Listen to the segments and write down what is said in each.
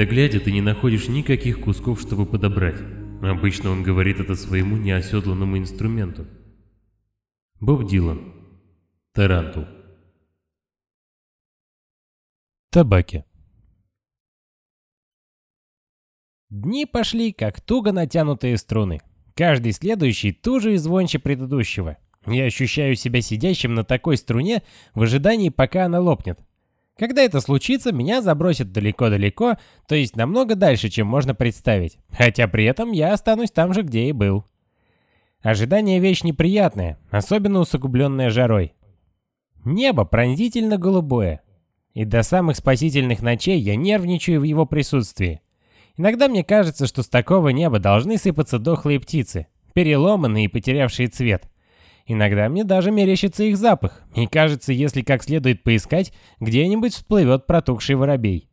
когда глядя ты не находишь никаких кусков, чтобы подобрать. Обычно он говорит это своему неоседланному инструменту. Боб Дилан. Тарантул. Табаки. Дни пошли, как туго натянутые струны. Каждый следующий туже и звонче предыдущего. Я ощущаю себя сидящим на такой струне в ожидании, пока она лопнет. Когда это случится, меня забросят далеко-далеко, то есть намного дальше, чем можно представить. Хотя при этом я останусь там же, где и был. Ожидание вещь неприятная, особенно усугубленная жарой. Небо пронзительно голубое. И до самых спасительных ночей я нервничаю в его присутствии. Иногда мне кажется, что с такого неба должны сыпаться дохлые птицы, переломанные и потерявшие цвет. Иногда мне даже мерещится их запах, и кажется, если как следует поискать, где-нибудь всплывет протухший воробей.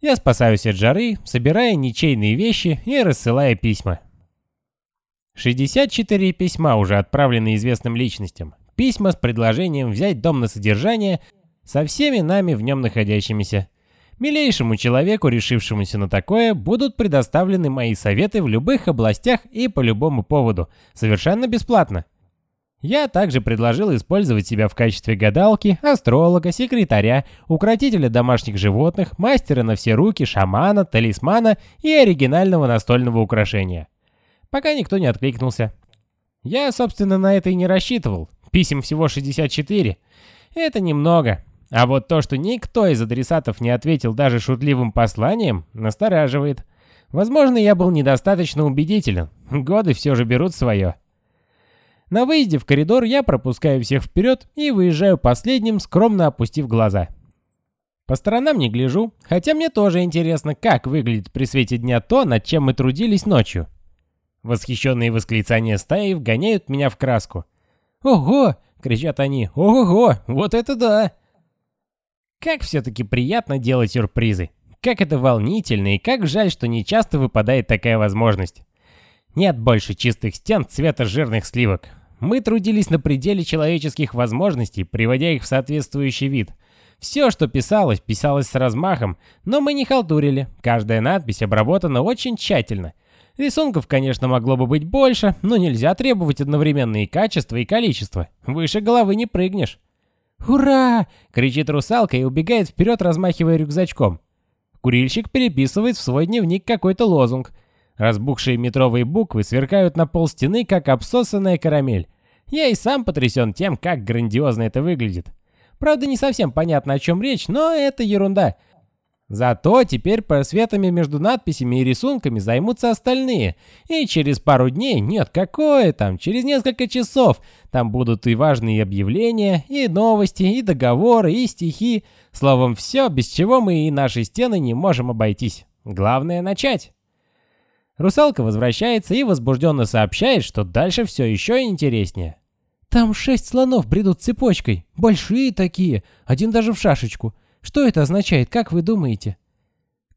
Я спасаюсь от жары, собирая ничейные вещи и рассылая письма. 64 письма уже отправлены известным личностям. Письма с предложением взять дом на содержание со всеми нами в нем находящимися. Милейшему человеку, решившемуся на такое, будут предоставлены мои советы в любых областях и по любому поводу, совершенно бесплатно. Я также предложил использовать себя в качестве гадалки, астролога, секретаря, укротителя домашних животных, мастера на все руки, шамана, талисмана и оригинального настольного украшения. Пока никто не откликнулся. Я, собственно, на это и не рассчитывал. Писем всего 64. Это немного. А вот то, что никто из адресатов не ответил даже шутливым посланием, настораживает. Возможно, я был недостаточно убедителен. Годы все же берут свое. На выезде в коридор я пропускаю всех вперед и выезжаю последним, скромно опустив глаза. По сторонам не гляжу, хотя мне тоже интересно, как выглядит при свете дня то, над чем мы трудились ночью. Восхищенные восклицания стаи вгоняют меня в краску. «Ого!» — кричат они. «Ого! Вот это да!» Как все-таки приятно делать сюрпризы. Как это волнительно и как жаль, что не часто выпадает такая возможность. Нет больше чистых стен цвета жирных сливок. Мы трудились на пределе человеческих возможностей, приводя их в соответствующий вид. Все, что писалось, писалось с размахом, но мы не халтурили. Каждая надпись обработана очень тщательно. Рисунков, конечно, могло бы быть больше, но нельзя требовать одновременно и качество, и количество. Выше головы не прыгнешь. «Ура!» — кричит русалка и убегает вперед, размахивая рюкзачком. Курильщик переписывает в свой дневник какой-то лозунг. Разбухшие метровые буквы сверкают на пол стены, как обсосанная карамель. Я и сам потрясен тем, как грандиозно это выглядит. Правда, не совсем понятно, о чем речь, но это ерунда. Зато теперь просветами между надписями и рисунками займутся остальные. И через пару дней, нет, какое там, через несколько часов, там будут и важные объявления, и новости, и договоры, и стихи. Словом, все, без чего мы и наши стены не можем обойтись. Главное начать. Русалка возвращается и возбужденно сообщает, что дальше все еще интереснее. «Там шесть слонов бредут цепочкой. Большие такие. Один даже в шашечку. Что это означает, как вы думаете?»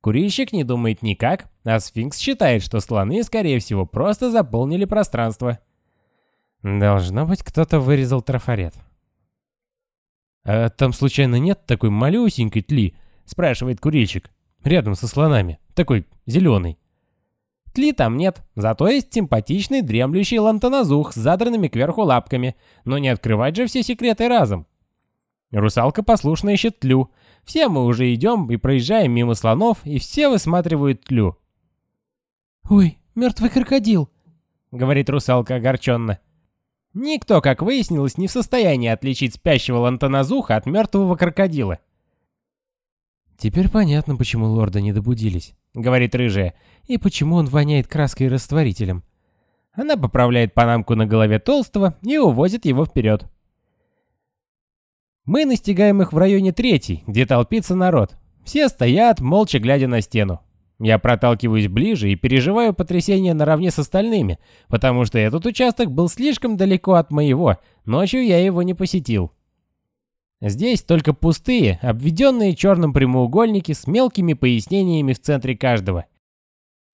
Курильщик не думает никак, а сфинкс считает, что слоны, скорее всего, просто заполнили пространство. Должно быть, кто-то вырезал трафарет. «А там случайно нет такой малюсенькой тли?» — спрашивает курильщик. «Рядом со слонами. Такой зеленый». Тли там нет, зато есть симпатичный дремлющий лантаназух с задранными кверху лапками, но не открывать же все секреты разом. Русалка послушно ищет тлю. Все мы уже идем и проезжаем мимо слонов, и все высматривают тлю. «Ой, мертвый крокодил», — говорит русалка огорченно. Никто, как выяснилось, не в состоянии отличить спящего лантаназуха от мертвого крокодила. «Теперь понятно, почему лорда не добудились», — говорит рыжая, «и почему он воняет краской и растворителем». Она поправляет панамку на голове толстого и увозит его вперед. Мы настигаем их в районе третьей, где толпится народ. Все стоят, молча глядя на стену. Я проталкиваюсь ближе и переживаю потрясение наравне с остальными, потому что этот участок был слишком далеко от моего, ночью я его не посетил. Здесь только пустые, обведенные черным прямоугольники с мелкими пояснениями в центре каждого.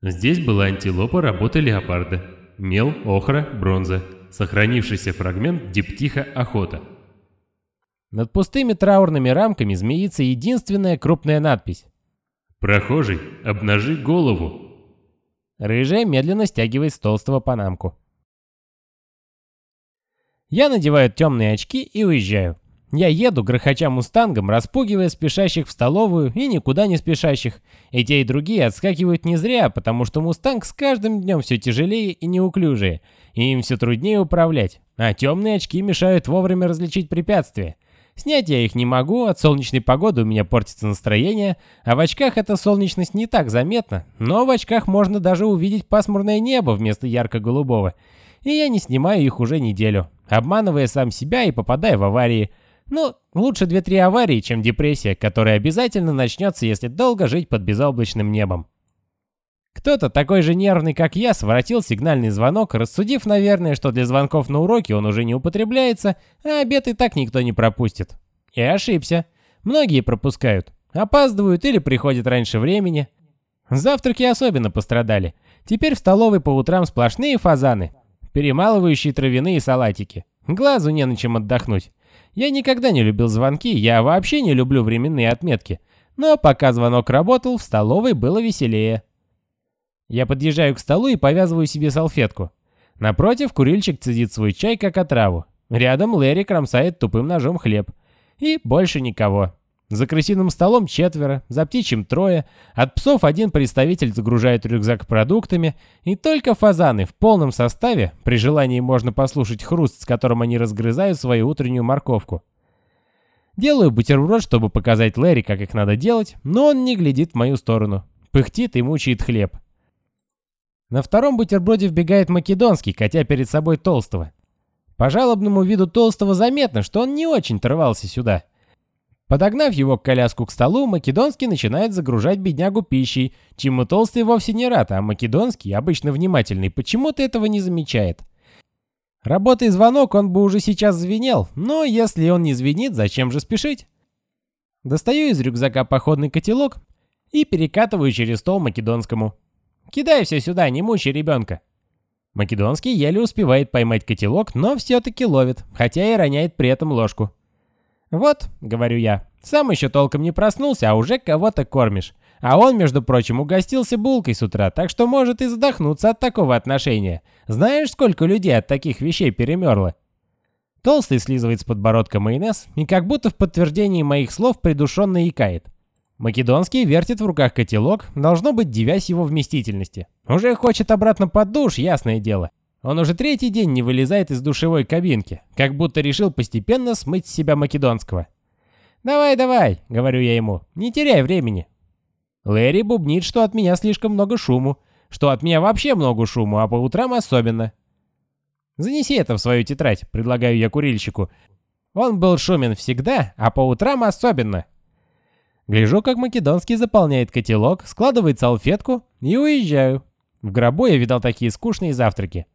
Здесь была антилопа работы леопарда. Мел, охра, бронза. Сохранившийся фрагмент диптиха охота. Над пустыми траурными рамками змеится единственная крупная надпись. «Прохожий, обнажи голову!» Рыжая медленно стягивает с толстого панамку. Я надеваю темные очки и уезжаю. Я еду, грохоча мустангом, распугивая спешащих в столовую и никуда не спешащих. И те, и другие отскакивают не зря, потому что мустанг с каждым днем все тяжелее и неуклюжее, и им все труднее управлять. А темные очки мешают вовремя различить препятствия. Снять я их не могу, от солнечной погоды у меня портится настроение, а в очках эта солнечность не так заметна, но в очках можно даже увидеть пасмурное небо вместо ярко-голубого. И я не снимаю их уже неделю, обманывая сам себя и попадая в аварии. Ну, лучше 2-3 аварии, чем депрессия, которая обязательно начнется, если долго жить под безоблачным небом. Кто-то такой же нервный, как я, своротил сигнальный звонок, рассудив, наверное, что для звонков на уроке он уже не употребляется, а обед и так никто не пропустит. И ошибся. Многие пропускают. Опаздывают или приходят раньше времени. Завтраки особенно пострадали. Теперь в столовой по утрам сплошные фазаны, перемалывающие травяные салатики. Глазу не на чем отдохнуть. Я никогда не любил звонки, я вообще не люблю временные отметки. Но пока звонок работал, в столовой было веселее. Я подъезжаю к столу и повязываю себе салфетку. Напротив курильщик цедит свой чай как отраву. Рядом Лэри кромсает тупым ножом хлеб. И больше никого. За крысиным столом четверо, за птичьим трое, от псов один представитель загружает рюкзак продуктами, и только фазаны в полном составе, при желании можно послушать хруст, с которым они разгрызают свою утреннюю морковку. Делаю бутерброд, чтобы показать Лэри, как их надо делать, но он не глядит в мою сторону. Пыхтит и мучает хлеб. На втором бутерброде вбегает Македонский, катя перед собой Толстого. По жалобному виду Толстого заметно, что он не очень рвался сюда. Подогнав его к коляску к столу, Македонский начинает загружать беднягу пищей, чему Толстый вовсе не рад, а Македонский, обычно внимательный, почему-то этого не замечает. Работая звонок, он бы уже сейчас звенел, но если он не звенит, зачем же спешить? Достаю из рюкзака походный котелок и перекатываю через стол Македонскому. «Кидай все сюда, не мучай ребенка». Македонский еле успевает поймать котелок, но все-таки ловит, хотя и роняет при этом ложку. «Вот», — говорю я, — «сам еще толком не проснулся, а уже кого-то кормишь. А он, между прочим, угостился булкой с утра, так что может и задохнуться от такого отношения. Знаешь, сколько людей от таких вещей перемерло?» Толстый слизывает с подбородка майонез и как будто в подтверждении моих слов придушенно икает. Македонский вертит в руках котелок, должно быть, девясь его вместительности. Уже хочет обратно под душ, ясное дело. Он уже третий день не вылезает из душевой кабинки, как будто решил постепенно смыть с себя Македонского. «Давай, давай», — говорю я ему, — «не теряй времени». Лэри бубнит, что от меня слишком много шуму, что от меня вообще много шуму, а по утрам особенно. «Занеси это в свою тетрадь», — предлагаю я курильщику. Он был шумен всегда, а по утрам особенно. Гляжу, как Македонский заполняет котелок, складывает салфетку и уезжаю. В гробу я видал такие скучные завтраки.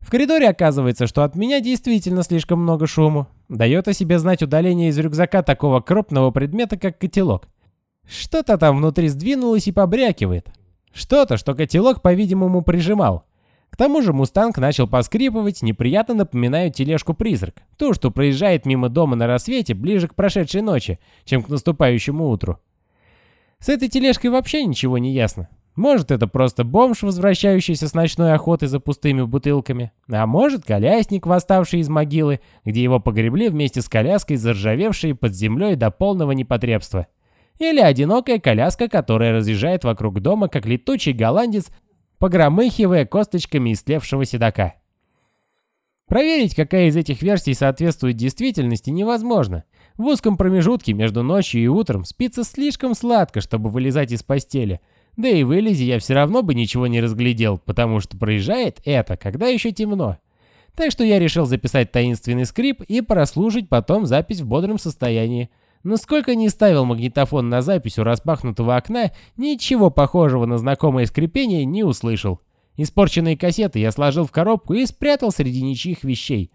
В коридоре оказывается, что от меня действительно слишком много шуму. Дает о себе знать удаление из рюкзака такого крупного предмета, как котелок. Что-то там внутри сдвинулось и побрякивает. Что-то, что котелок, по-видимому, прижимал. К тому же мустанг начал поскрипывать, неприятно напоминая тележку-призрак. Ту, что проезжает мимо дома на рассвете ближе к прошедшей ночи, чем к наступающему утру. С этой тележкой вообще ничего не ясно. Может, это просто бомж, возвращающийся с ночной охоты за пустыми бутылками. А может, колясник, восставший из могилы, где его погребли вместе с коляской, заржавевшей под землей до полного непотребства. Или одинокая коляска, которая разъезжает вокруг дома, как летучий голландец, погромыхивая косточками истлевшего седока. Проверить, какая из этих версий соответствует действительности, невозможно. В узком промежутке между ночью и утром спится слишком сладко, чтобы вылезать из постели – да и вылези я все равно бы ничего не разглядел, потому что проезжает это, когда еще темно. Так что я решил записать таинственный скрип и прослушать потом запись в бодром состоянии. Но сколько не ставил магнитофон на запись у распахнутого окна, ничего похожего на знакомое скрипение не услышал. Испорченные кассеты я сложил в коробку и спрятал среди ничьих вещей.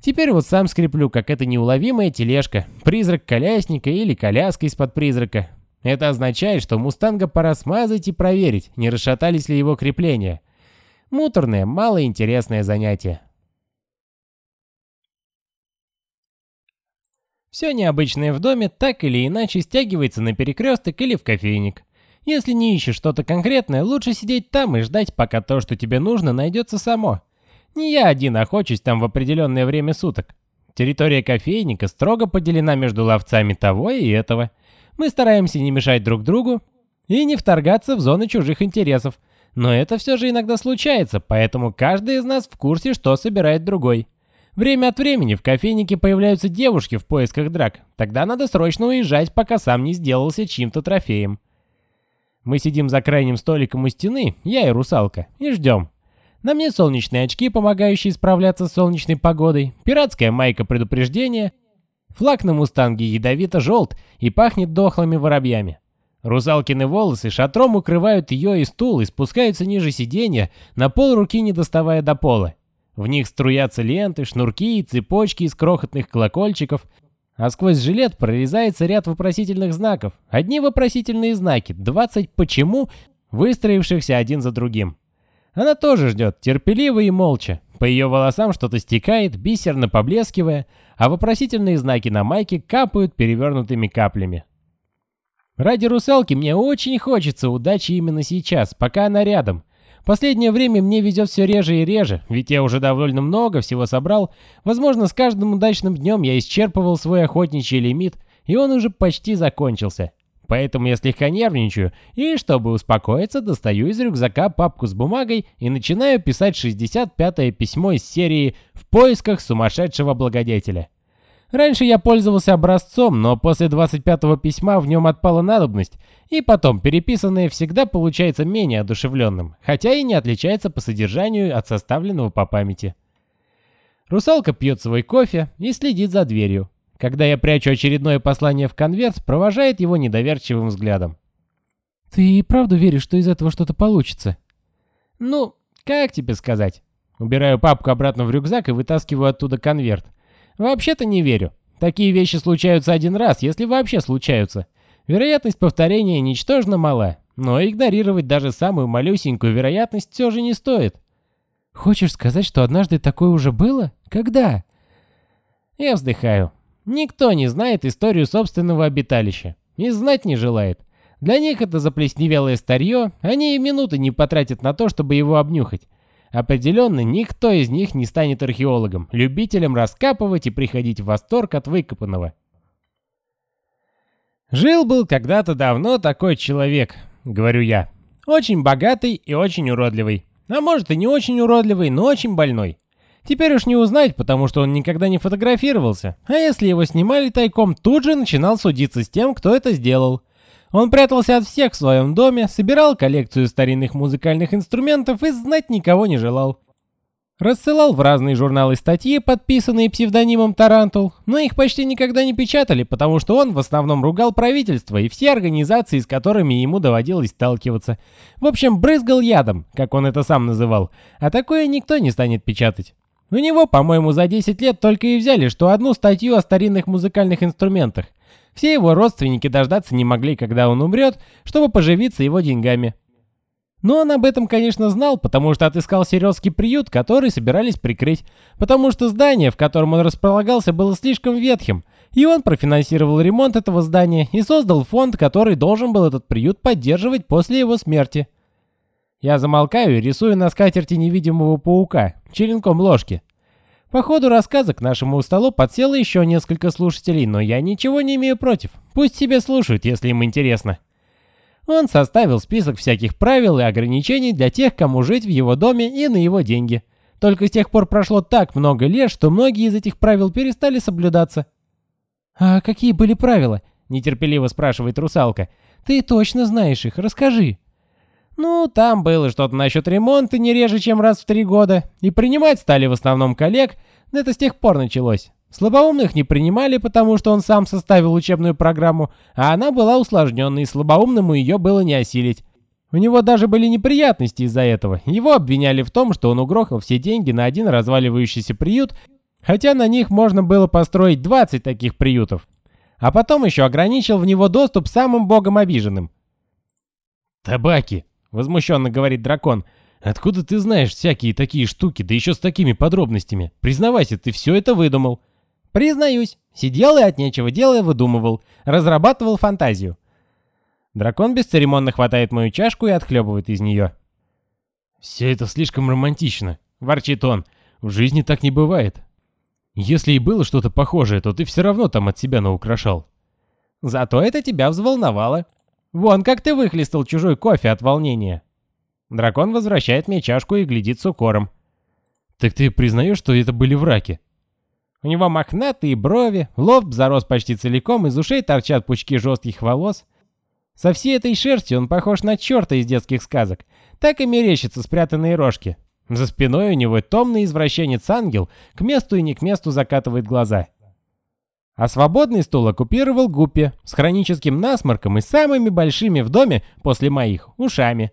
Теперь вот сам скреплю, как эта неуловимая тележка, призрак колясника или коляска из-под призрака, это означает, что Мустанга пора смазать и проверить, не расшатались ли его крепления. Муторное, малоинтересное занятие. Все необычное в доме так или иначе стягивается на перекресток или в кофейник. Если не ищешь что-то конкретное, лучше сидеть там и ждать, пока то, что тебе нужно, найдется само. Не я один охочусь там в определенное время суток. Территория кофейника строго поделена между ловцами того и этого. Мы стараемся не мешать друг другу и не вторгаться в зоны чужих интересов. Но это все же иногда случается, поэтому каждый из нас в курсе, что собирает другой. Время от времени в кофейнике появляются девушки в поисках драк. Тогда надо срочно уезжать, пока сам не сделался чьим-то трофеем. Мы сидим за крайним столиком у стены, я и русалка, и ждем. На мне солнечные очки, помогающие справляться с солнечной погодой, пиратская майка предупреждения, флаг на мустанге ядовито-желт и пахнет дохлыми воробьями. Русалкины волосы шатром укрывают ее и стул и спускаются ниже сиденья, на пол руки не доставая до пола. В них струятся ленты, шнурки и цепочки из крохотных колокольчиков, а сквозь жилет прорезается ряд вопросительных знаков. Одни вопросительные знаки, 20 «почему», выстроившихся один за другим. Она тоже ждет, терпеливо и молча. По ее волосам что-то стекает, бисерно поблескивая, а вопросительные знаки на майке капают перевернутыми каплями. Ради русалки мне очень хочется удачи именно сейчас, пока она рядом. Последнее время мне везет все реже и реже, ведь я уже довольно много всего собрал. Возможно, с каждым удачным днем я исчерпывал свой охотничий лимит, и он уже почти закончился. Поэтому я слегка нервничаю, и, чтобы успокоиться, достаю из рюкзака папку с бумагой и начинаю писать 65-е письмо из серии «В поисках сумасшедшего благодетеля». Раньше я пользовался образцом, но после 25-го письма в нем отпала надобность, и потом переписанное всегда получается менее одушевленным, хотя и не отличается по содержанию от составленного по памяти. Русалка пьет свой кофе и следит за дверью. Когда я прячу очередное послание в конверт, провожает его недоверчивым взглядом. «Ты и правда веришь, что из этого что-то получится?» «Ну, как тебе сказать?» Убираю папку обратно в рюкзак и вытаскиваю оттуда конверт. Вообще-то не верю. Такие вещи случаются один раз, если вообще случаются. Вероятность повторения ничтожно мала, но игнорировать даже самую малюсенькую вероятность все же не стоит. Хочешь сказать, что однажды такое уже было? Когда? Я вздыхаю. Никто не знает историю собственного обиталища. И знать не желает. Для них это заплесневелое старье, они и минуты не потратят на то, чтобы его обнюхать. Определенно, никто из них не станет археологом, любителем раскапывать и приходить в восторг от выкопанного. «Жил-был когда-то давно такой человек», — говорю я. «Очень богатый и очень уродливый. А может и не очень уродливый, но очень больной. Теперь уж не узнать, потому что он никогда не фотографировался. А если его снимали тайком, тут же начинал судиться с тем, кто это сделал. Он прятался от всех в своем доме, собирал коллекцию старинных музыкальных инструментов и знать никого не желал. Рассылал в разные журналы статьи, подписанные псевдонимом Тарантул, но их почти никогда не печатали, потому что он в основном ругал правительство и все организации, с которыми ему доводилось сталкиваться. В общем, брызгал ядом, как он это сам называл, а такое никто не станет печатать. У него, по-моему, за 10 лет только и взяли, что одну статью о старинных музыкальных инструментах. Все его родственники дождаться не могли, когда он умрет, чтобы поживиться его деньгами. Но он об этом, конечно, знал, потому что отыскал сиротский приют, который собирались прикрыть, потому что здание, в котором он располагался, было слишком ветхим, и он профинансировал ремонт этого здания и создал фонд, который должен был этот приют поддерживать после его смерти. Я замолкаю и рисую на скатерти невидимого паука, черенком ложки. По ходу рассказа к нашему столу подсело еще несколько слушателей, но я ничего не имею против. Пусть себе слушают, если им интересно. Он составил список всяких правил и ограничений для тех, кому жить в его доме и на его деньги. Только с тех пор прошло так много лет, что многие из этих правил перестали соблюдаться. «А какие были правила?» – нетерпеливо спрашивает русалка. «Ты точно знаешь их, расскажи». Ну, там было что-то насчет ремонта не реже, чем раз в три года. И принимать стали в основном коллег, но это с тех пор началось. Слабоумных не принимали, потому что он сам составил учебную программу, а она была усложненной, и слабоумному ее было не осилить. У него даже были неприятности из-за этого. Его обвиняли в том, что он угрохал все деньги на один разваливающийся приют, хотя на них можно было построить 20 таких приютов. А потом еще ограничил в него доступ самым богом обиженным. «Табаки!» Возмущенно говорит дракон. Откуда ты знаешь всякие такие штуки, да еще с такими подробностями? Признавайся, ты все это выдумал. Признаюсь, сидел и от нечего делая выдумывал, разрабатывал фантазию. Дракон бесцеремонно хватает мою чашку и отхлебывает из нее. «Все это слишком романтично», — ворчит он. «В жизни так не бывает. Если и было что-то похожее, то ты все равно там от себя наукрашал». «Зато это тебя взволновало. Вон как ты выхлестал чужой кофе от волнения». Дракон возвращает мне чашку и глядит с укором. «Так ты признаешь, что это были враки?» У него мохнатые брови, лоб зарос почти целиком, из ушей торчат пучки жестких волос. Со всей этой шерстью он похож на черта из детских сказок. Так и мерещатся спрятанные рожки. За спиной у него томный извращенец-ангел, к месту и не к месту закатывает глаза. А свободный стул оккупировал Гуппи с хроническим насморком и самыми большими в доме, после моих, ушами.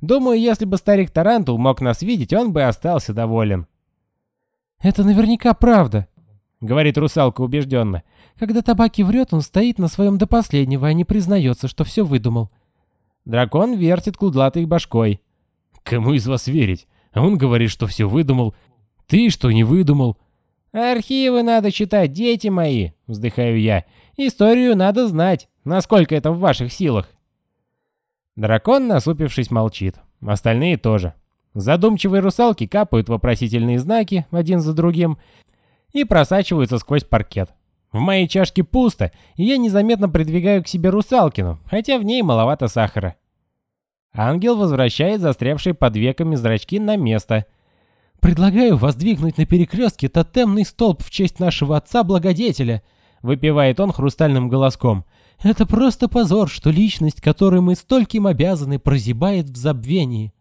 Думаю, если бы старик Тарантул мог нас видеть, он бы остался доволен. «Это наверняка правда», — говорит русалка убежденно. «Когда Табаки врет, он стоит на своем до последнего, а не признается, что все выдумал». Дракон вертит кудлатой башкой. «Кому из вас верить? А он говорит, что все выдумал. Ты что не выдумал?» «Архивы надо читать, дети мои», — вздыхаю я. «Историю надо знать, насколько это в ваших силах». Дракон, насупившись, молчит. Остальные тоже. Задумчивые русалки капают вопросительные знаки один за другим и просачиваются сквозь паркет. В моей чашке пусто, и я незаметно придвигаю к себе русалкину, хотя в ней маловато сахара. Ангел возвращает застрявшие под веками зрачки на место. «Предлагаю воздвигнуть на перекрестке тотемный столб в честь нашего отца-благодетеля», выпивает он хрустальным голоском. «Это просто позор, что личность, которой мы стольким обязаны, прозябает в забвении».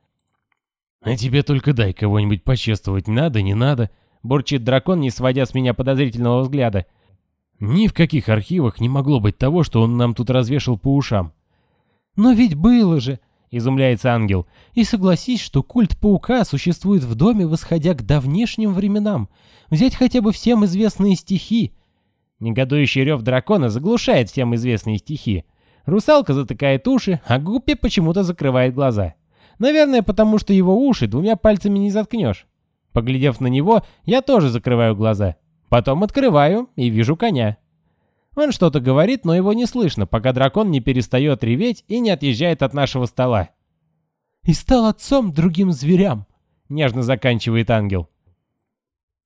«А тебе только дай кого-нибудь почувствовать, надо, не надо», бурчит дракон, не сводя с меня подозрительного взгляда. Ни в каких архивах не могло быть того, что он нам тут развешал по ушам. «Но ведь было же», — изумляется ангел. «И согласись, что культ паука существует в доме, восходя к давнишним временам. Взять хотя бы всем известные стихи». Негодующий рев дракона заглушает всем известные стихи. Русалка затыкает уши, а Гуппи почему-то закрывает глаза. Наверное, потому что его уши двумя пальцами не заткнешь. Поглядев на него, я тоже закрываю глаза. Потом открываю и вижу коня. Он что-то говорит, но его не слышно, пока дракон не перестает реветь и не отъезжает от нашего стола. «И стал отцом другим зверям», — нежно заканчивает ангел.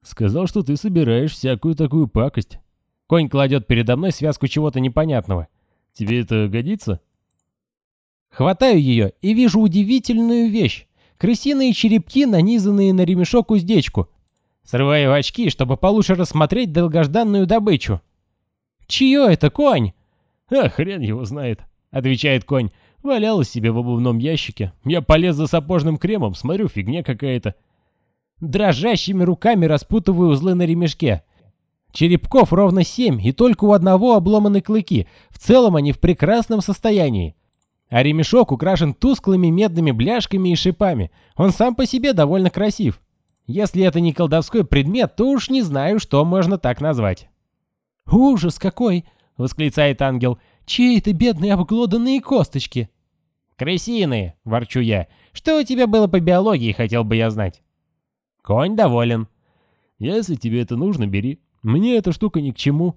«Сказал, что ты собираешь всякую такую пакость». Конь кладет передо мной связку чего-то непонятного. «Тебе это годится?» Хватаю ее и вижу удивительную вещь. Крысиные черепки, нанизанные на ремешок уздечку. Срываю очки, чтобы получше рассмотреть долгожданную добычу. «Чье это, конь?» «А, хрен его знает», — отвечает конь. «Валялась себе в обувном ящике. Я полез за сапожным кремом, смотрю, фигня какая-то». Дрожащими руками распутываю узлы на ремешке. Черепков ровно семь, и только у одного обломаны клыки. В целом они в прекрасном состоянии. А ремешок украшен тусклыми медными бляшками и шипами. Он сам по себе довольно красив. Если это не колдовской предмет, то уж не знаю, что можно так назвать. «Ужас какой!» — восклицает ангел. «Чьи это бедные обглоданные косточки?» «Крысиные!» — ворчу я. «Что у тебя было по биологии, хотел бы я знать?» Конь доволен. «Если тебе это нужно, бери. Мне эта штука ни к чему».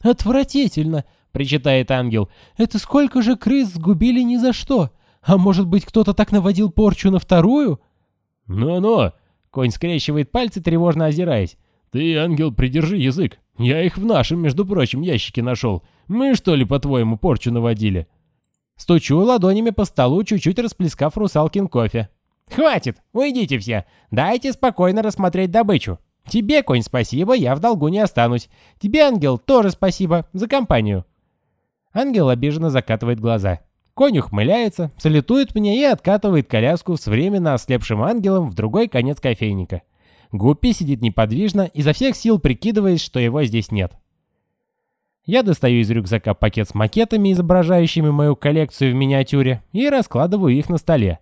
«Отвратительно!» — причитает ангел. «Это сколько же крыс сгубили ни за что? А может быть, кто-то так наводил порчу на вторую?» «Ну-ну!» — конь скрещивает пальцы, тревожно озираясь. «Ты, ангел, придержи язык. Я их в нашем, между прочим, ящике нашел. Мы, что ли, по-твоему, порчу наводили?» Стучу ладонями по столу, чуть-чуть расплескав русалкин кофе. «Хватит! Уйдите все! Дайте спокойно рассмотреть добычу. Тебе, конь, спасибо, я в долгу не останусь. Тебе, ангел, тоже спасибо за компанию». Ангел обиженно закатывает глаза. Конь ухмыляется, салютует мне и откатывает коляску с временно ослепшим ангелом в другой конец кофейника. Гуппи сидит неподвижно, изо всех сил прикидываясь, что его здесь нет. Я достаю из рюкзака пакет с макетами, изображающими мою коллекцию в миниатюре, и раскладываю их на столе.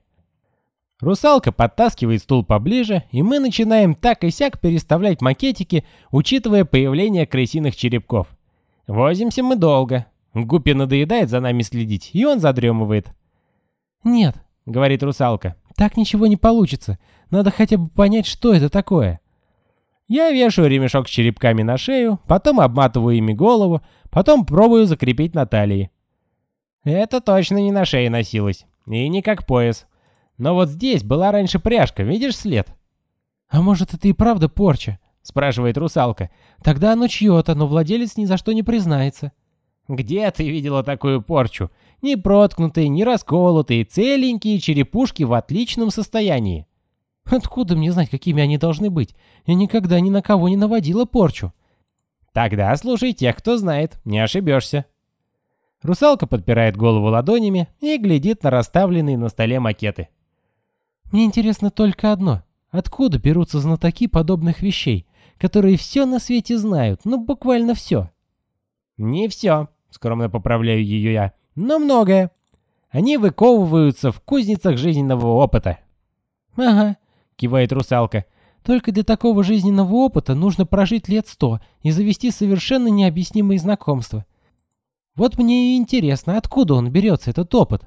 Русалка подтаскивает стул поближе, и мы начинаем так и сяк переставлять макетики, учитывая появление крысиных черепков. Возимся мы долго, Гуппи надоедает за нами следить, и он задремывает. «Нет», — говорит русалка, — «так ничего не получится. Надо хотя бы понять, что это такое». Я вешаю ремешок с черепками на шею, потом обматываю ими голову, потом пробую закрепить на талии. Это точно не на шее носилось, и не как пояс. Но вот здесь была раньше пряжка, видишь след? «А может, это и правда порча?» — спрашивает русалка. «Тогда оно чье-то, но владелец ни за что не признается». «Где ты видела такую порчу? Не проткнутые, не расколотые, целенькие черепушки в отличном состоянии». «Откуда мне знать, какими они должны быть? Я никогда ни на кого не наводила порчу». «Тогда слушай тех, кто знает, не ошибешься». Русалка подпирает голову ладонями и глядит на расставленные на столе макеты. «Мне интересно только одно. Откуда берутся знатоки подобных вещей, которые все на свете знают, ну буквально все?» «Не все», — скромно поправляю ее я, — «но многое. Они выковываются в кузницах жизненного опыта». «Ага», — кивает русалка, — «только для такого жизненного опыта нужно прожить лет сто и завести совершенно необъяснимые знакомства. Вот мне и интересно, откуда он берется, этот опыт?»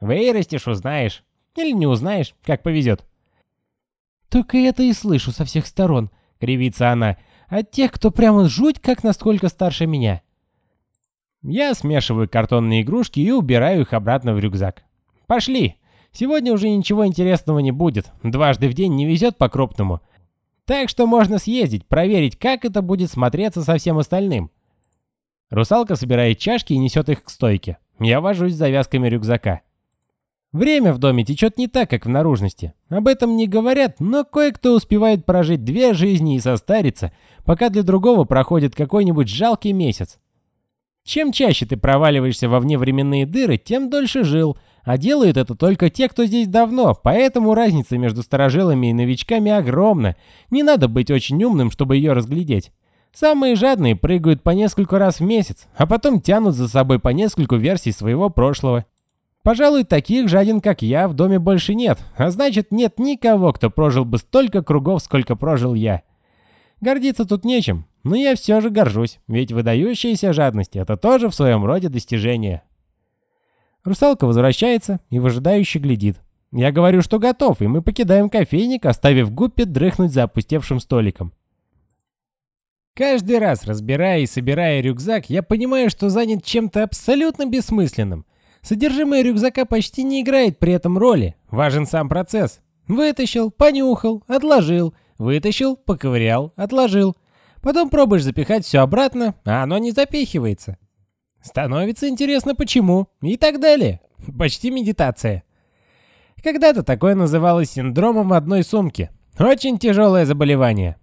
«Вырастешь, узнаешь. Или не узнаешь, как повезет». «Только это и слышу со всех сторон», — кривится она, — «от тех, кто прямо жуть, как насколько старше меня». Я смешиваю картонные игрушки и убираю их обратно в рюкзак. Пошли. Сегодня уже ничего интересного не будет. Дважды в день не везет по-крупному. Так что можно съездить, проверить, как это будет смотреться со всем остальным. Русалка собирает чашки и несет их к стойке. Я вожусь с завязками рюкзака. Время в доме течет не так, как в наружности. Об этом не говорят, но кое-кто успевает прожить две жизни и состариться, пока для другого проходит какой-нибудь жалкий месяц. Чем чаще ты проваливаешься во вневременные дыры, тем дольше жил, а делают это только те, кто здесь давно, поэтому разница между старожилами и новичками огромна. Не надо быть очень умным, чтобы ее разглядеть. Самые жадные прыгают по несколько раз в месяц, а потом тянут за собой по нескольку версий своего прошлого. Пожалуй, таких жадин, как я, в доме больше нет, а значит, нет никого, кто прожил бы столько кругов, сколько прожил я. Гордиться тут нечем, но я все же горжусь, ведь выдающаяся жадность — это тоже в своем роде достижение. Русалка возвращается и выжидающе глядит. Я говорю, что готов, и мы покидаем кофейник, оставив Гуппи дрыхнуть за опустевшим столиком. Каждый раз, разбирая и собирая рюкзак, я понимаю, что занят чем-то абсолютно бессмысленным. Содержимое рюкзака почти не играет при этом роли, важен сам процесс. Вытащил, понюхал, отложил, вытащил, поковырял, отложил. Потом пробуешь запихать все обратно, а оно не запихивается. Становится интересно почему и так далее. Почти медитация. Когда-то такое называлось синдромом одной сумки. Очень тяжелое заболевание.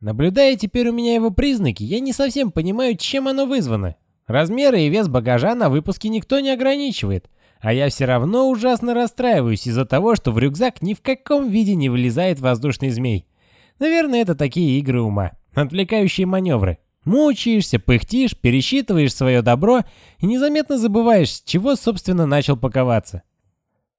Наблюдая теперь у меня его признаки, я не совсем понимаю, чем оно вызвано. Размеры и вес багажа на выпуске никто не ограничивает. А я все равно ужасно расстраиваюсь из-за того, что в рюкзак ни в каком виде не вылезает воздушный змей. Наверное, это такие игры ума. Отвлекающие маневры. Мучаешься, пыхтишь, пересчитываешь свое добро и незаметно забываешь, с чего, собственно, начал паковаться.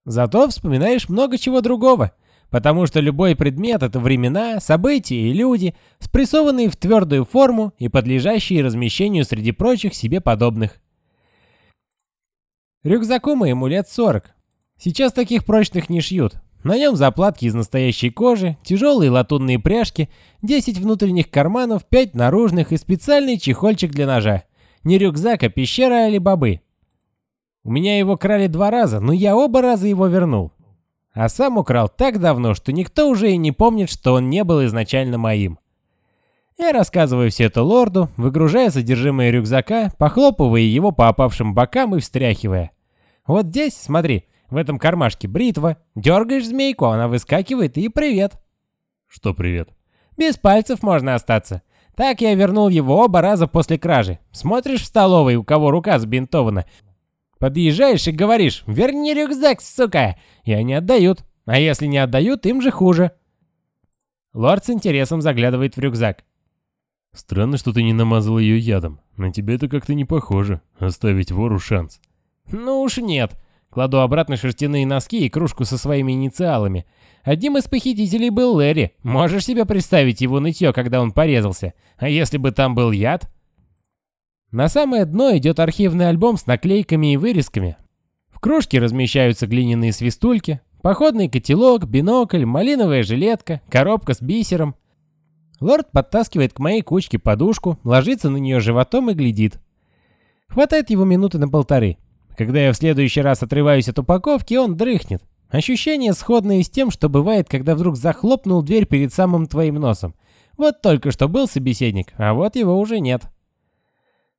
Зато вспоминаешь много чего другого, потому что любой предмет — это времена, события и люди, спрессованные в твердую форму и подлежащие размещению среди прочих себе подобных. Рюкзаку моему лет 40. Сейчас таких прочных не шьют, на нем заплатки из настоящей кожи, тяжелые латунные пряжки, 10 внутренних карманов, 5 наружных и специальный чехольчик для ножа. Не рюкзак, а пещера или бобы. У меня его крали два раза, но я оба раза его вернул. А сам украл так давно, что никто уже и не помнит, что он не был изначально моим. Я рассказываю все это лорду, выгружая содержимое рюкзака, похлопывая его по опавшим бокам и встряхивая. Вот здесь, смотри, в этом кармашке бритва. Дергаешь змейку, она выскакивает и привет. Что привет? Без пальцев можно остаться. Так я вернул его оба раза после кражи. Смотришь в столовой, у кого рука сбинтована. Подъезжаешь и говоришь «Верни рюкзак, сука!» И они отдают. А если не отдают, им же хуже. Лорд с интересом заглядывает в рюкзак. Странно, что ты не намазал ее ядом. На тебя это как-то не похоже. Оставить вору шанс. Ну уж нет. Кладу обратно шерстяные носки и кружку со своими инициалами. Одним из похитителей был Лэри. Можешь себе представить его нытье, когда он порезался? А если бы там был яд? На самое дно идет архивный альбом с наклейками и вырезками. В кружке размещаются глиняные свистульки, походный котелок, бинокль, малиновая жилетка, коробка с бисером. Лорд подтаскивает к моей кучке подушку, ложится на нее животом и глядит. Хватает его минуты на полторы. Когда я в следующий раз отрываюсь от упаковки, он дрыхнет. Ощущение сходное с тем, что бывает, когда вдруг захлопнул дверь перед самым твоим носом. Вот только что был собеседник, а вот его уже нет.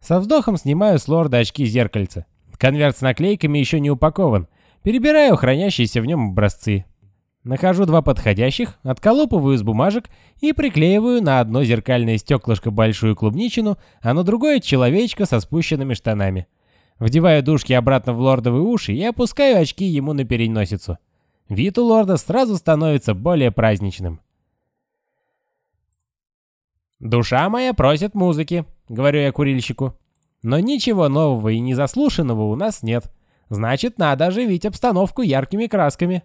Со вздохом снимаю с лорда очки зеркальца. Конверт с наклейками еще не упакован. Перебираю хранящиеся в нем образцы. Нахожу два подходящих, отколупываю из бумажек и приклеиваю на одно зеркальное стеклышко большую клубничину, а на другое человечка со спущенными штанами. Вдеваю дужки обратно в лордовые уши и опускаю очки ему на переносицу. Вид у лорда сразу становится более праздничным. «Душа моя просит музыки», — говорю я курильщику. «Но ничего нового и незаслушанного у нас нет. Значит, надо оживить обстановку яркими красками».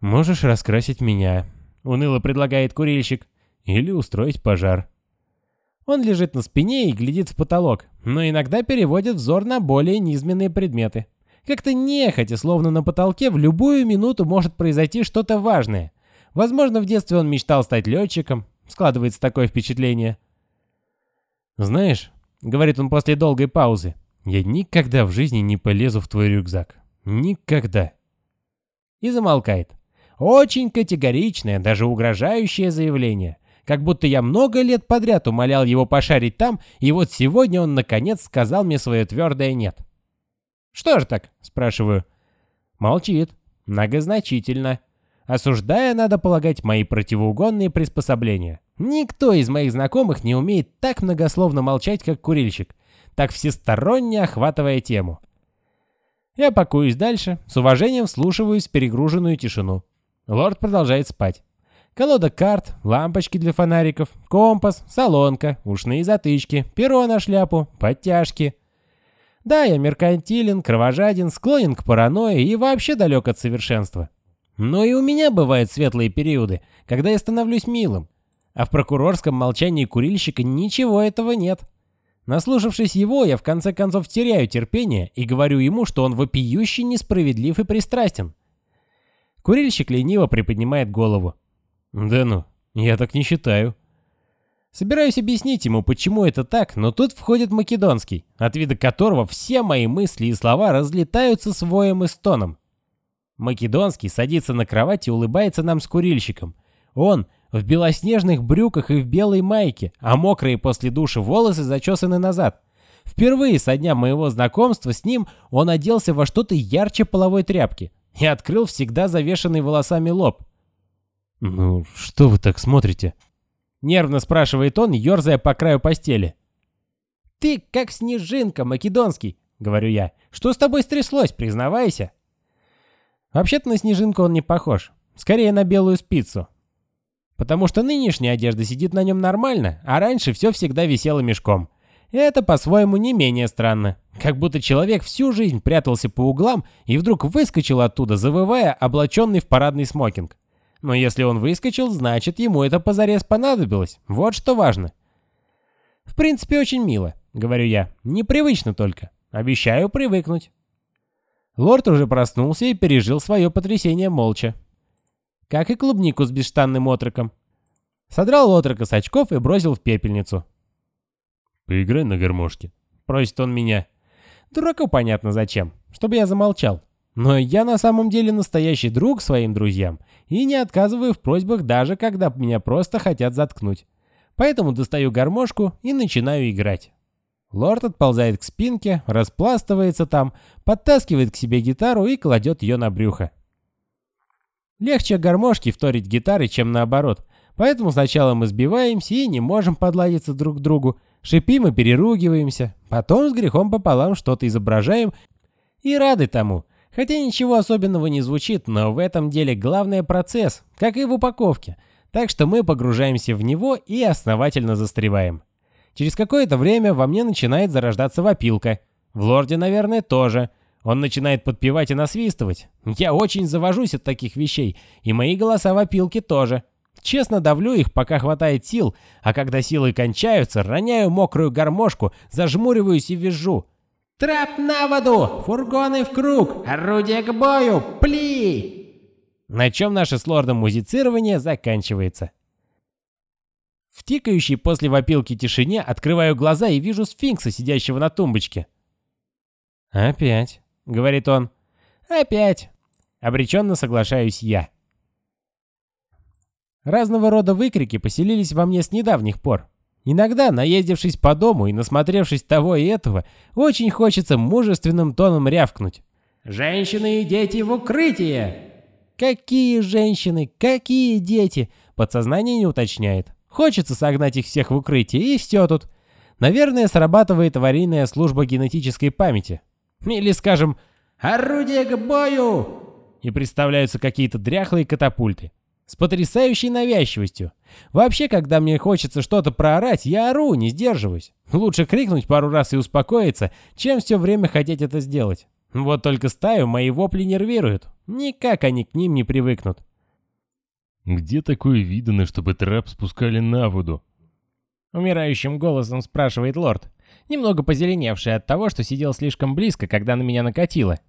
«Можешь раскрасить меня», — уныло предлагает курильщик, — «или устроить пожар». Он лежит на спине и глядит в потолок, но иногда переводит взор на более низменные предметы. Как-то нехотя, словно на потолке, в любую минуту может произойти что-то важное. Возможно, в детстве он мечтал стать летчиком. Складывается такое впечатление. «Знаешь», — говорит он после долгой паузы, — «я никогда в жизни не полезу в твой рюкзак. Никогда». И замолкает. Очень категоричное, даже угрожающее заявление. Как будто я много лет подряд умолял его пошарить там, и вот сегодня он наконец сказал мне свое твердое «нет». «Что же так?» – спрашиваю. Молчит. Многозначительно. Осуждая, надо полагать, мои противоугонные приспособления. Никто из моих знакомых не умеет так многословно молчать, как курильщик, так всесторонне охватывая тему. Я пакуюсь дальше, с уважением вслушиваюсь в перегруженную тишину. Лорд продолжает спать. Колода карт, лампочки для фонариков, компас, солонка, ушные затычки, перо на шляпу, подтяжки. Да, я меркантилен, кровожаден, склонен к паранойи и вообще далек от совершенства. Но и у меня бывают светлые периоды, когда я становлюсь милым. А в прокурорском молчании курильщика ничего этого нет. Наслушавшись его, я в конце концов теряю терпение и говорю ему, что он вопиюще несправедлив и пристрастен. Курильщик лениво приподнимает голову. «Да ну, я так не считаю». Собираюсь объяснить ему, почему это так, но тут входит Македонский, от вида которого все мои мысли и слова разлетаются с воем и стоном. Македонский садится на кровать и улыбается нам с курильщиком. Он в белоснежных брюках и в белой майке, а мокрые после душа волосы зачесаны назад. Впервые со дня моего знакомства с ним он оделся во что-то ярче половой тряпки и открыл всегда завешенный волосами лоб. «Ну, что вы так смотрите?» Нервно спрашивает он, ерзая по краю постели. «Ты как снежинка, Македонский», — говорю я. «Что с тобой стряслось, признавайся?» Вообще-то на снежинку он не похож. Скорее на белую спицу. Потому что нынешняя одежда сидит на нем нормально, а раньше все всегда висело мешком. Это по-своему не менее странно. Как будто человек всю жизнь прятался по углам и вдруг выскочил оттуда, завывая, облаченный в парадный смокинг. Но если он выскочил, значит ему это позарез понадобилось. Вот что важно. В принципе, очень мило, говорю я. Непривычно только. Обещаю привыкнуть. Лорд уже проснулся и пережил свое потрясение молча. Как и клубнику с бесштанным отроком. Содрал отрока с очков и бросил в пепельницу. «Поиграй на гармошке», — просит он меня. Дураку понятно зачем, чтобы я замолчал. Но я на самом деле настоящий друг своим друзьям и не отказываю в просьбах даже когда меня просто хотят заткнуть. Поэтому достаю гармошку и начинаю играть. Лорд отползает к спинке, распластывается там, подтаскивает к себе гитару и кладет ее на брюхо. Легче гармошки вторить гитары, чем наоборот. Поэтому сначала мы сбиваемся и не можем подладиться друг к другу, шипим и переругиваемся, потом с грехом пополам что-то изображаем и рады тому, Хотя ничего особенного не звучит, но в этом деле главный процесс, как и в упаковке. Так что мы погружаемся в него и основательно застреваем. Через какое-то время во мне начинает зарождаться вопилка. В лорде, наверное, тоже. Он начинает подпевать и насвистывать. Я очень завожусь от таких вещей, и мои голоса вопилки тоже. Честно давлю их, пока хватает сил, а когда силы кончаются, роняю мокрую гармошку, зажмуриваюсь и визжу. «Трап на воду! Фургоны в круг! Орудие к бою! Пли!» На чем наше с лордом музицирование заканчивается. В тикающей после вопилки тишине открываю глаза и вижу сфинкса, сидящего на тумбочке. «Опять», — говорит он. «Опять», — обреченно соглашаюсь я. Разного рода выкрики поселились во мне с недавних пор. Иногда, наездившись по дому и насмотревшись того и этого, очень хочется мужественным тоном рявкнуть. «Женщины и дети в укрытие!» «Какие женщины? Какие дети?» Подсознание не уточняет. Хочется согнать их всех в укрытие, и все тут. Наверное, срабатывает аварийная служба генетической памяти. Или, скажем, «Орудие к бою!» И представляются какие-то дряхлые катапульты. С потрясающей навязчивостью. Вообще, когда мне хочется что-то проорать, я ору, не сдерживаюсь. Лучше крикнуть пару раз и успокоиться, чем все время хотеть это сделать. Вот только стаю мои вопли нервируют. Никак они к ним не привыкнут. «Где такое видано, чтобы трап спускали на воду?» Умирающим голосом спрашивает лорд, немного позеленевший от того, что сидел слишком близко, когда на меня накатило.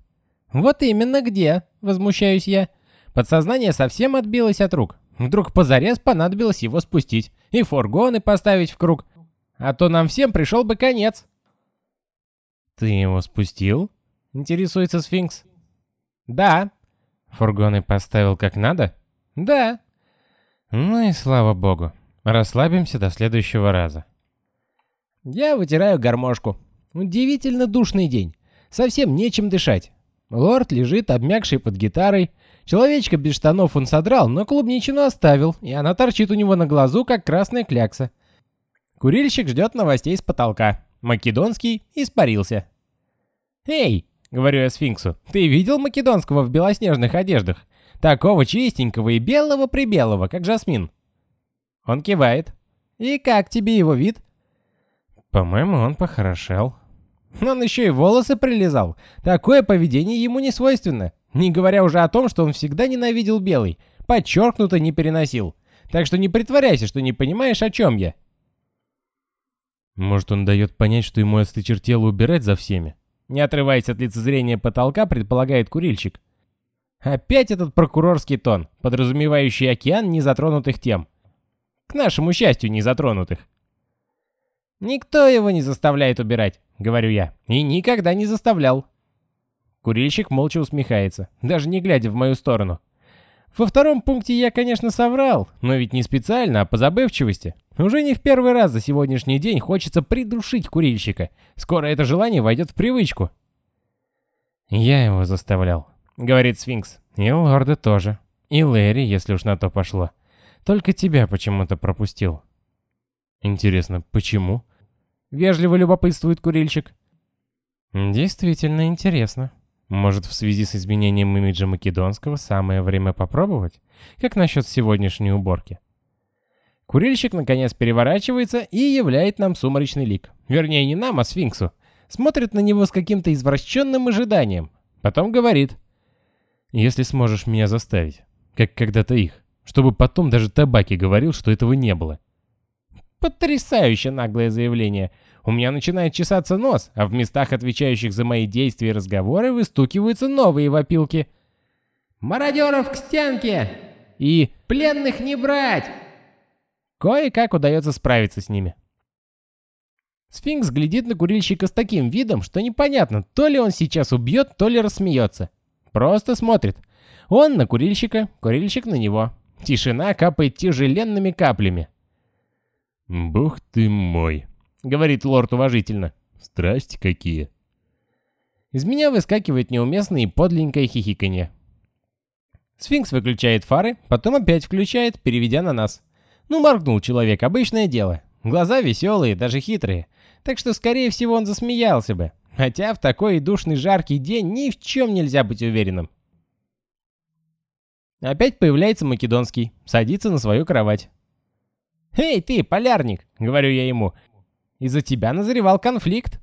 «Вот именно где?» — возмущаюсь я. Подсознание совсем отбилось от рук. Вдруг позарез понадобилось его спустить и фургоны поставить в круг. А то нам всем пришел бы конец. «Ты его спустил?» — интересуется сфинкс. «Да». «Фургоны поставил как надо?» «Да». «Ну и слава богу. Расслабимся до следующего раза». Я вытираю гармошку. Удивительно душный день. Совсем нечем дышать. Лорд лежит, обмякший под гитарой, Человечка без штанов он содрал, но клубничину оставил, и она торчит у него на глазу, как красная клякса. Курильщик ждет новостей с потолка. Македонский испарился. «Эй!» — говорю я сфинксу. «Ты видел Македонского в белоснежных одеждах? Такого чистенького и белого-прибелого, как Жасмин». Он кивает. «И как тебе его вид?» «По-моему, он похорошел». Он еще и волосы прилизал. Такое поведение ему не свойственно. Не говоря уже о том, что он всегда ненавидел белый, подчеркнуто не переносил. Так что не притворяйся, что не понимаешь, о чем я. Может, он дает понять, что ему осточертело убирать за всеми? Не отрываясь от лицезрения потолка, предполагает курильщик. Опять этот прокурорский тон, подразумевающий океан незатронутых тем. К нашему счастью, не затронутых. «Никто его не заставляет убирать», — говорю я, — «и никогда не заставлял». Курильщик молча усмехается, даже не глядя в мою сторону. Во втором пункте я, конечно, соврал, но ведь не специально, а по забывчивости. Уже не в первый раз за сегодняшний день хочется придушить курильщика. Скоро это желание войдет в привычку. «Я его заставлял», — говорит Сфинкс. «И Лорда тоже. И Лэри, если уж на то пошло. Только тебя почему-то пропустил». «Интересно, почему?» — вежливо любопытствует курильщик. «Действительно интересно», может, в связи с изменением имиджа Македонского самое время попробовать? Как насчет сегодняшней уборки? Курильщик наконец переворачивается и являет нам сумрачный лик. Вернее, не нам, а сфинксу. Смотрит на него с каким-то извращенным ожиданием. Потом говорит. «Если сможешь меня заставить, как когда-то их, чтобы потом даже табаки говорил, что этого не было». Потрясающе наглое заявление. У меня начинает чесаться нос, а в местах, отвечающих за мои действия и разговоры, выстукиваются новые вопилки. «Мародеров к стенке!» и «Пленных не брать!» Кое-как удается справиться с ними. Сфинкс глядит на курильщика с таким видом, что непонятно, то ли он сейчас убьет, то ли рассмеется. Просто смотрит. Он на курильщика, курильщик на него. Тишина капает тяжеленными каплями. «Бог ты мой!» — говорит лорд уважительно. «Страсти какие!» Из меня выскакивает неуместное и подленькое хихиканье. Сфинкс выключает фары, потом опять включает, переведя на нас. Ну, моргнул человек, обычное дело. Глаза веселые, даже хитрые. Так что, скорее всего, он засмеялся бы. Хотя в такой душный жаркий день ни в чем нельзя быть уверенным. Опять появляется Македонский, садится на свою кровать. «Эй, ты, полярник!» — говорю я ему. Из-за тебя назревал конфликт.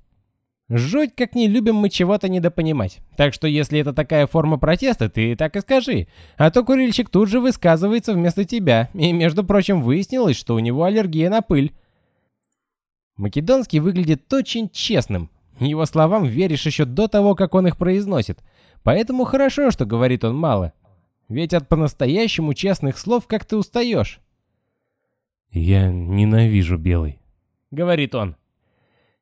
Жуть, как не любим мы чего-то недопонимать. Так что если это такая форма протеста, ты так и скажи. А то курильщик тут же высказывается вместо тебя. И, между прочим, выяснилось, что у него аллергия на пыль. Македонский выглядит очень честным. Его словам веришь еще до того, как он их произносит. Поэтому хорошо, что говорит он мало. Ведь от по-настоящему честных слов как ты устаешь. «Я ненавижу белый», — говорит он.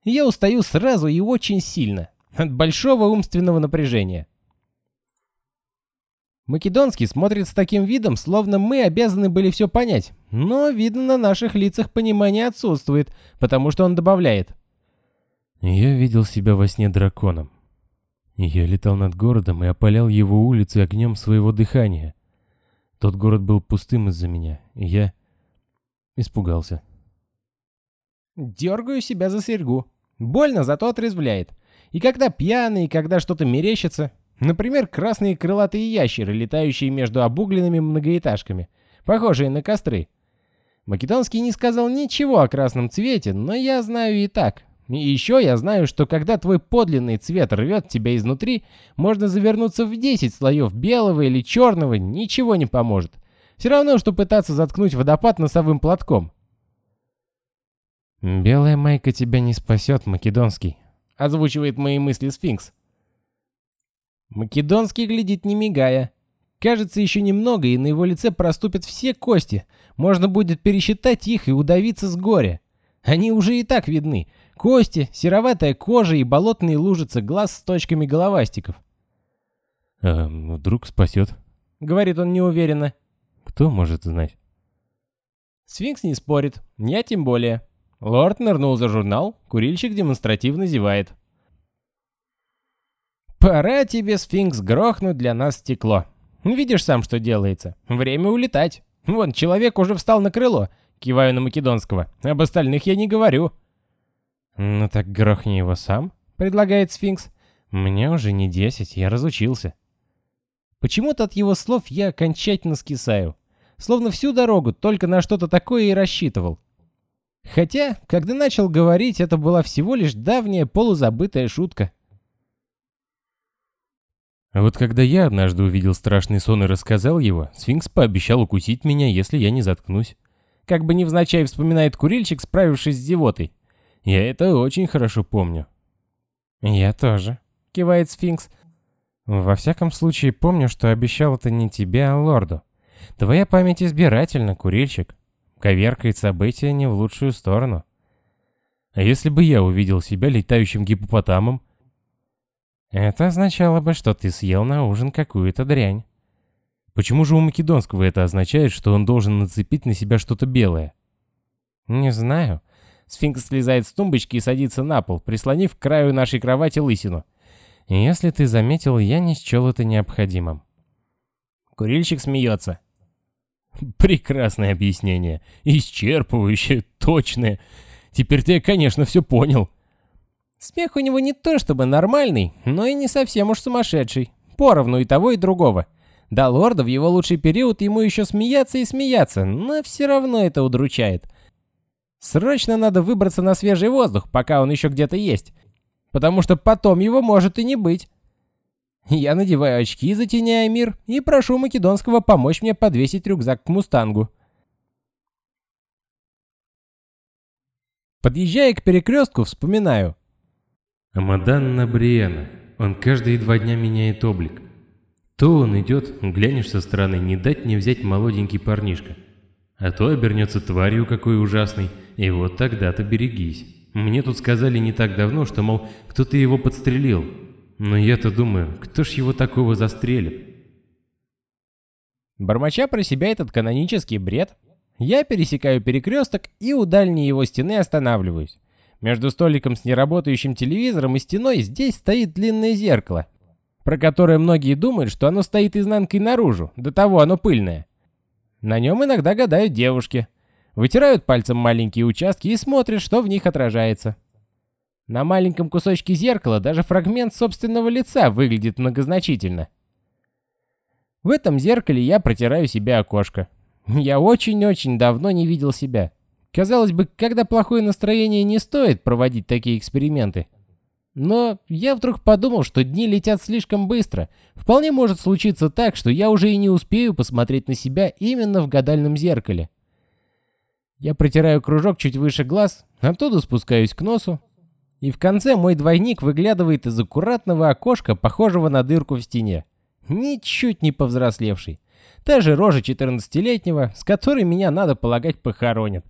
Я устаю сразу и очень сильно, от большого умственного напряжения. Македонский смотрит с таким видом, словно мы обязаны были все понять, но, видно, на наших лицах понимание отсутствует, потому что он добавляет. «Я видел себя во сне драконом. Я летал над городом и опалял его улицы огнем своего дыхания. Тот город был пустым из-за меня, и я испугался. Дергаю себя за серьгу. Больно, зато отрезвляет. И когда пьяный, и когда что-то мерещится. Например, красные крылатые ящеры, летающие между обугленными многоэтажками, похожие на костры. Македонский не сказал ничего о красном цвете, но я знаю и так. И еще я знаю, что когда твой подлинный цвет рвет тебя изнутри, можно завернуться в 10 слоев белого или черного, ничего не поможет. Все равно, что пытаться заткнуть водопад носовым платком. «Белая майка тебя не спасет, Македонский», — озвучивает мои мысли сфинкс. Македонский глядит не мигая. Кажется, еще немного, и на его лице проступят все кости. Можно будет пересчитать их и удавиться с горя. Они уже и так видны. Кости, сероватая кожа и болотные лужицы глаз с точками головастиков. «А вдруг спасет?» — говорит он неуверенно. «Кто может знать?» Сфинкс не спорит, я тем более. Лорд нырнул за журнал, курильщик демонстративно зевает. «Пора тебе, сфинкс, грохнуть для нас стекло. Видишь сам, что делается. Время улетать. Вон, человек уже встал на крыло. Киваю на Македонского. Об остальных я не говорю». «Ну так грохни его сам», — предлагает сфинкс. «Мне уже не десять, я разучился». Почему-то от его слов я окончательно скисаю. Словно всю дорогу только на что-то такое и рассчитывал. Хотя, когда начал говорить, это была всего лишь давняя полузабытая шутка. А вот когда я однажды увидел страшный сон и рассказал его, сфинкс пообещал укусить меня, если я не заткнусь. Как бы невзначай вспоминает курильщик, справившись с зевотой. Я это очень хорошо помню. Я тоже, кивает сфинкс. Во всяком случае, помню, что обещал это не тебе, а лорду. Твоя память избирательна, курильщик. Коверкает события не в лучшую сторону. А если бы я увидел себя летающим гипопотамом, это означало бы, что ты съел на ужин какую-то дрянь. Почему же у Македонского это означает, что он должен нацепить на себя что-то белое? Не знаю. Сфинкс слезает с тумбочки и садится на пол, прислонив к краю нашей кровати лысину. Если ты заметил, я не счел это необходимым. Курильщик смеется. Прекрасное объяснение. Исчерпывающее, точное. Теперь ты, конечно, все понял. Смех у него не то чтобы нормальный, но и не совсем уж сумасшедший. Поровну и того, и другого. До лорда в его лучший период ему еще смеяться и смеяться, но все равно это удручает. Срочно надо выбраться на свежий воздух, пока он еще где-то есть. Потому что потом его может и не быть. Я надеваю очки, затеняя мир, и прошу Македонского помочь мне подвесить рюкзак к мустангу. Подъезжая к перекрестку, вспоминаю. Амадан Набриена. Он каждые два дня меняет облик. То он идет, глянешь со стороны, не дать не взять молоденький парнишка. А то обернется тварью какой ужасной, и вот тогда-то берегись. Мне тут сказали не так давно, что, мол, кто-то его подстрелил. Но я-то думаю, кто ж его такого застрелит? Бормоча про себя этот канонический бред, я пересекаю перекресток и у дальней его стены останавливаюсь. Между столиком с неработающим телевизором и стеной здесь стоит длинное зеркало, про которое многие думают, что оно стоит изнанкой наружу, до того оно пыльное. На нем иногда гадают девушки. Вытирают пальцем маленькие участки и смотрят, что в них отражается. На маленьком кусочке зеркала даже фрагмент собственного лица выглядит многозначительно. В этом зеркале я протираю себе окошко. Я очень-очень давно не видел себя. Казалось бы, когда плохое настроение не стоит проводить такие эксперименты. Но я вдруг подумал, что дни летят слишком быстро. Вполне может случиться так, что я уже и не успею посмотреть на себя именно в гадальном зеркале. Я протираю кружок чуть выше глаз, оттуда спускаюсь к носу. И в конце мой двойник выглядывает из аккуратного окошка, похожего на дырку в стене. Ничуть не повзрослевший. Та же рожа 14-летнего, с которой меня, надо полагать, похоронят.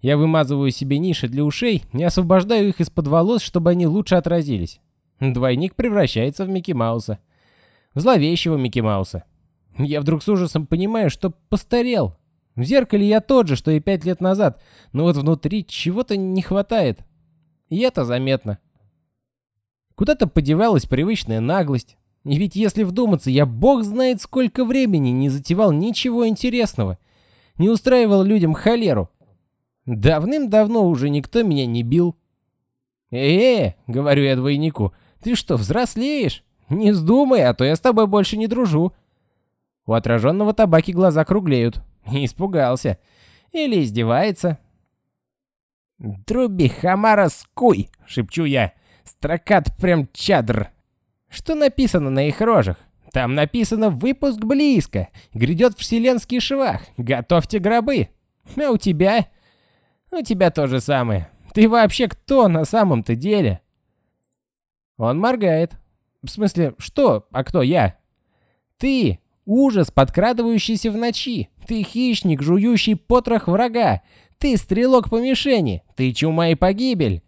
Я вымазываю себе ниши для ушей и освобождаю их из-под волос, чтобы они лучше отразились. Двойник превращается в Микки Мауса. В зловещего Микки Мауса. Я вдруг с ужасом понимаю, что постарел. В зеркале я тот же, что и пять лет назад, но вот внутри чего-то не хватает. И это заметно. Куда-то подевалась привычная наглость. И ведь если вдуматься, я бог знает сколько времени не затевал ничего интересного. Не устраивал людям холеру. Давным-давно уже никто меня не бил. «Э-э-э», — говорю я двойнику, — «ты что, взрослеешь? Не вздумай, а то я с тобой больше не дружу». У отраженного табаки глаза круглеют. Испугался. Или издевается. «Друби хамара скуй!» — шепчу я. «Строкат прям чадр!» Что написано на их рожах? Там написано «Выпуск близко! Грядет вселенский швах! Готовьте гробы!» А у тебя? У тебя то же самое. Ты вообще кто на самом-то деле? Он моргает. В смысле, что? А кто я? Ты Ужас, подкрадывающийся в ночи. Ты хищник, жующий потрох врага. Ты стрелок по мишени. Ты чума и погибель.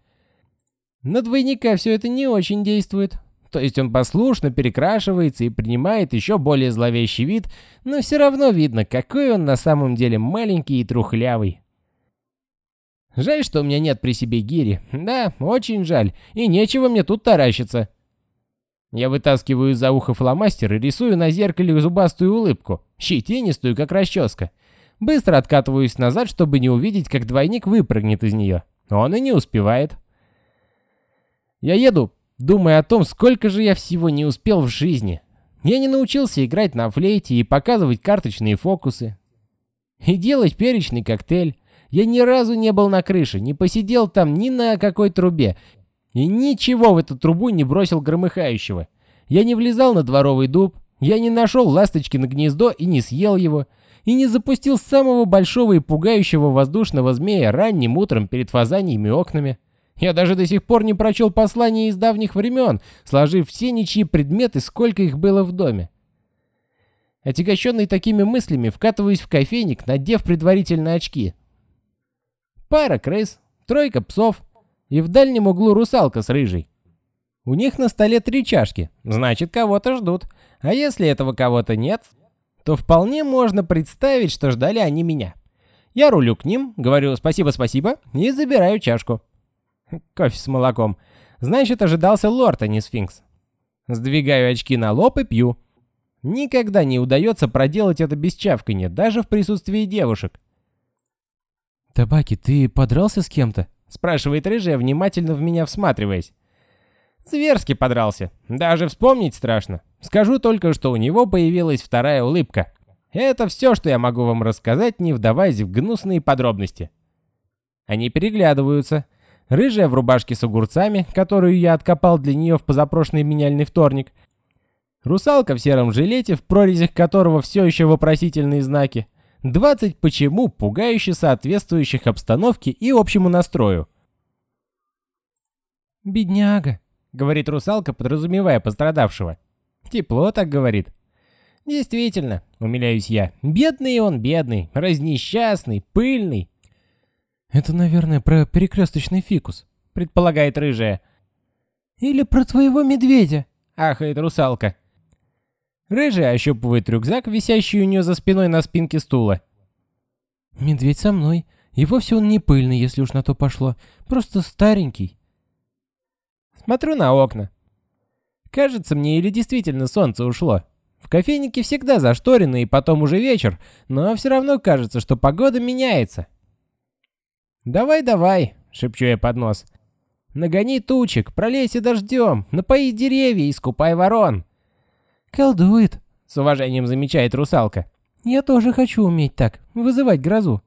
На двойника все это не очень действует. То есть он послушно перекрашивается и принимает еще более зловещий вид, но все равно видно, какой он на самом деле маленький и трухлявый. Жаль, что у меня нет при себе гири. Да, очень жаль. И нечего мне тут таращиться. Я вытаскиваю из-за уха фломастер и рисую на зеркале зубастую улыбку, щетинистую, как расческа. Быстро откатываюсь назад, чтобы не увидеть, как двойник выпрыгнет из нее. Он и не успевает. Я еду, думая о том, сколько же я всего не успел в жизни. Я не научился играть на флейте и показывать карточные фокусы. И делать перечный коктейль. Я ни разу не был на крыше, не посидел там ни на какой трубе, и ничего в эту трубу не бросил громыхающего. Я не влезал на дворовый дуб, я не нашел ласточки на гнездо и не съел его, и не запустил самого большого и пугающего воздушного змея ранним утром перед фазаниями окнами. Я даже до сих пор не прочел послания из давних времен, сложив все ничьи предметы, сколько их было в доме. Отягощенный такими мыслями, вкатываюсь в кофейник, надев предварительно очки. Пара крыс, тройка псов, и в дальнем углу русалка с рыжей. У них на столе три чашки, значит кого-то ждут. А если этого кого-то нет, то вполне можно представить, что ждали они меня. Я рулю к ним, говорю «спасибо-спасибо» и забираю чашку. Кофе с молоком. Значит, ожидался лорд, а не сфинкс. Сдвигаю очки на лоб и пью. Никогда не удается проделать это без чавканья, даже в присутствии девушек. «Табаки, ты подрался с кем-то?» Спрашивает рыжая, внимательно в меня всматриваясь. Зверски подрался. Даже вспомнить страшно. Скажу только, что у него появилась вторая улыбка. Это все, что я могу вам рассказать, не вдаваясь в гнусные подробности. Они переглядываются. Рыжая в рубашке с огурцами, которую я откопал для нее в позапрошлый меняльный вторник. Русалка в сером жилете, в прорезях которого все еще вопросительные знаки. 20 почему, пугающе соответствующих обстановке и общему настрою. «Бедняга», — говорит русалка, подразумевая пострадавшего. Тепло так говорит. Действительно, умиляюсь я. Бедный он, бедный, разнесчастный, пыльный. Это, наверное, про перекресточный фикус, предполагает рыжая. Или про твоего медведя, ахает русалка. Рыжий ощупывает рюкзак, висящий у нее за спиной на спинке стула. «Медведь со мной. И вовсе он не пыльный, если уж на то пошло. Просто старенький». Смотрю на окна. Кажется мне, или действительно солнце ушло. В кофейнике всегда зашторено, и потом уже вечер, но все равно кажется, что погода меняется. «Давай, давай», — шепчу я под нос. «Нагони тучек, пролейся дождем, напои деревья и скупай ворон». «Колдует», — с уважением замечает русалка. «Я тоже хочу уметь так, вызывать грозу».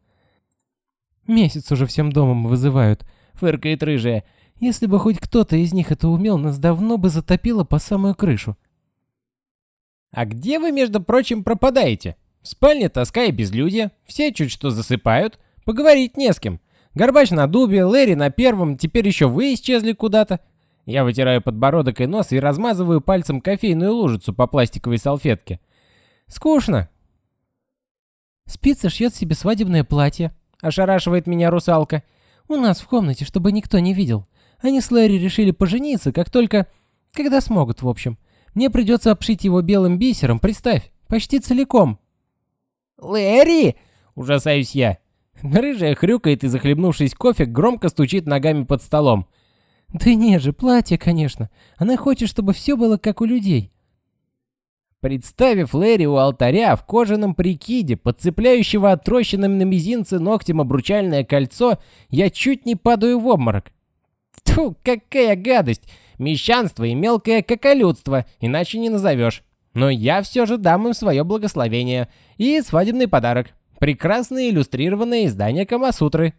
«Месяц уже всем домом вызывают», — фыркает рыжая. «Если бы хоть кто-то из них это умел, нас давно бы затопило по самую крышу». «А где вы, между прочим, пропадаете? В спальне тоска и безлюдье, все чуть что засыпают, поговорить не с кем. Горбач на дубе, Лэри на первом, теперь еще вы исчезли куда-то. Я вытираю подбородок и нос и размазываю пальцем кофейную лужицу по пластиковой салфетке. Скучно. Спица шьет себе свадебное платье, ошарашивает меня русалка. «У нас в комнате, чтобы никто не видел. Они с Лэри решили пожениться, как только... Когда смогут, в общем. Мне придется обшить его белым бисером, представь, почти целиком». «Лэри!» — ужасаюсь я. Рыжая хрюкает и, захлебнувшись кофе, громко стучит ногами под столом. «Да нет же, платье, конечно. Она хочет, чтобы все было как у людей». Представив Лэри у алтаря в кожаном прикиде, подцепляющего отрощенным на мизинце ногтем обручальное кольцо, я чуть не падаю в обморок. Тьфу, какая гадость! Мещанство и мелкое коколюдство, иначе не назовешь. Но я все же дам им свое благословение и свадебный подарок. Прекрасное иллюстрированное издание Камасутры.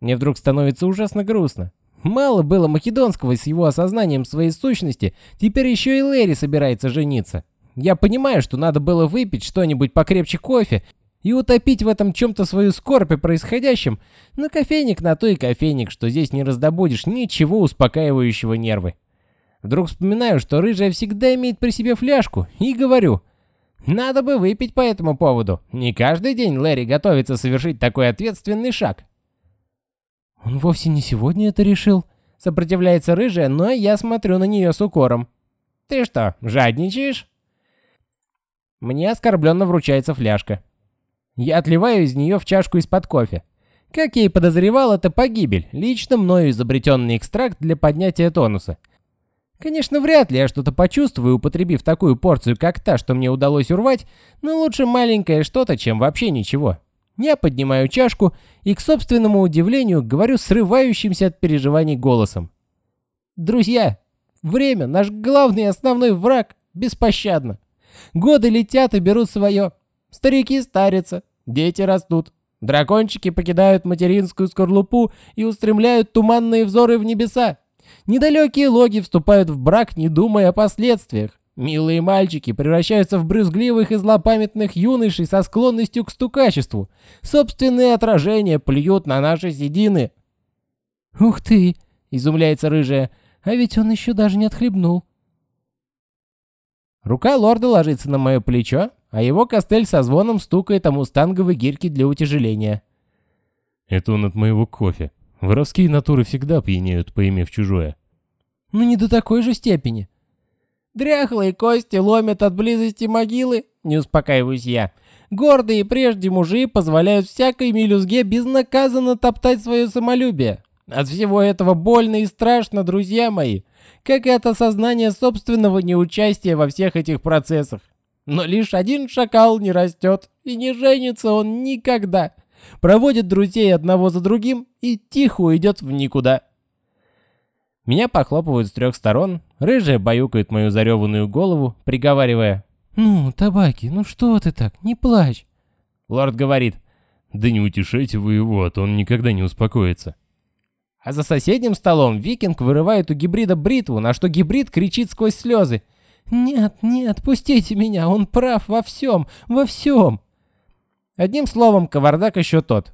Мне вдруг становится ужасно грустно. Мало было Македонского с его осознанием своей сущности, теперь еще и Лэри собирается жениться. Я понимаю, что надо было выпить что-нибудь покрепче кофе и утопить в этом чем-то свою скорбь о происходящем, но кофейник на то и кофейник, что здесь не раздобудешь ничего успокаивающего нервы. Вдруг вспоминаю, что рыжая всегда имеет при себе фляжку, и говорю, надо бы выпить по этому поводу. Не каждый день Лэри готовится совершить такой ответственный шаг. Он вовсе не сегодня это решил. Сопротивляется рыжая, но я смотрю на нее с укором. Ты что, жадничаешь? Мне оскорбленно вручается фляжка. Я отливаю из нее в чашку из-под кофе. Как я и подозревал, это погибель, лично мною изобретенный экстракт для поднятия тонуса. Конечно, вряд ли я что-то почувствую, употребив такую порцию, как та, что мне удалось урвать, но лучше маленькое что-то, чем вообще ничего. Я поднимаю чашку и, к собственному удивлению, говорю срывающимся от переживаний голосом. «Друзья, время, наш главный основной враг, беспощадно. Годы летят и берут свое. Старики старятся, дети растут. Дракончики покидают материнскую скорлупу и устремляют туманные взоры в небеса. Недалекие логи вступают в брак, не думая о последствиях. Милые мальчики превращаются в брюзгливых и злопамятных юношей со склонностью к стукачеству. Собственные отражения плюют на наши седины. «Ух ты!» — изумляется рыжая. «А ведь он еще даже не отхлебнул». Рука лорда ложится на мое плечо, а его костель со звоном стукает о мустанговой гирьке для утяжеления. «Это он от моего кофе. Воровские натуры всегда пьянеют, поимев чужое». «Ну не до такой же степени». «Дряхлые кости ломят от близости могилы», — не успокаиваюсь я. «Гордые прежде мужи позволяют всякой мелюзге безнаказанно топтать свое самолюбие. От всего этого больно и страшно, друзья мои как и от осознания собственного неучастия во всех этих процессах. Но лишь один шакал не растет, и не женится он никогда. Проводит друзей одного за другим и тихо уйдет в никуда. Меня похлопывают с трех сторон, рыжая баюкает мою зареванную голову, приговаривая. «Ну, табаки, ну что ты так, не плачь!» Лорд говорит. «Да не утешайте вы его, а то он никогда не успокоится». А за соседним столом викинг вырывает у гибрида бритву, на что гибрид кричит сквозь слезы. «Нет, нет, пустите меня, он прав во всем, во всем!» Одним словом, кавардак еще тот.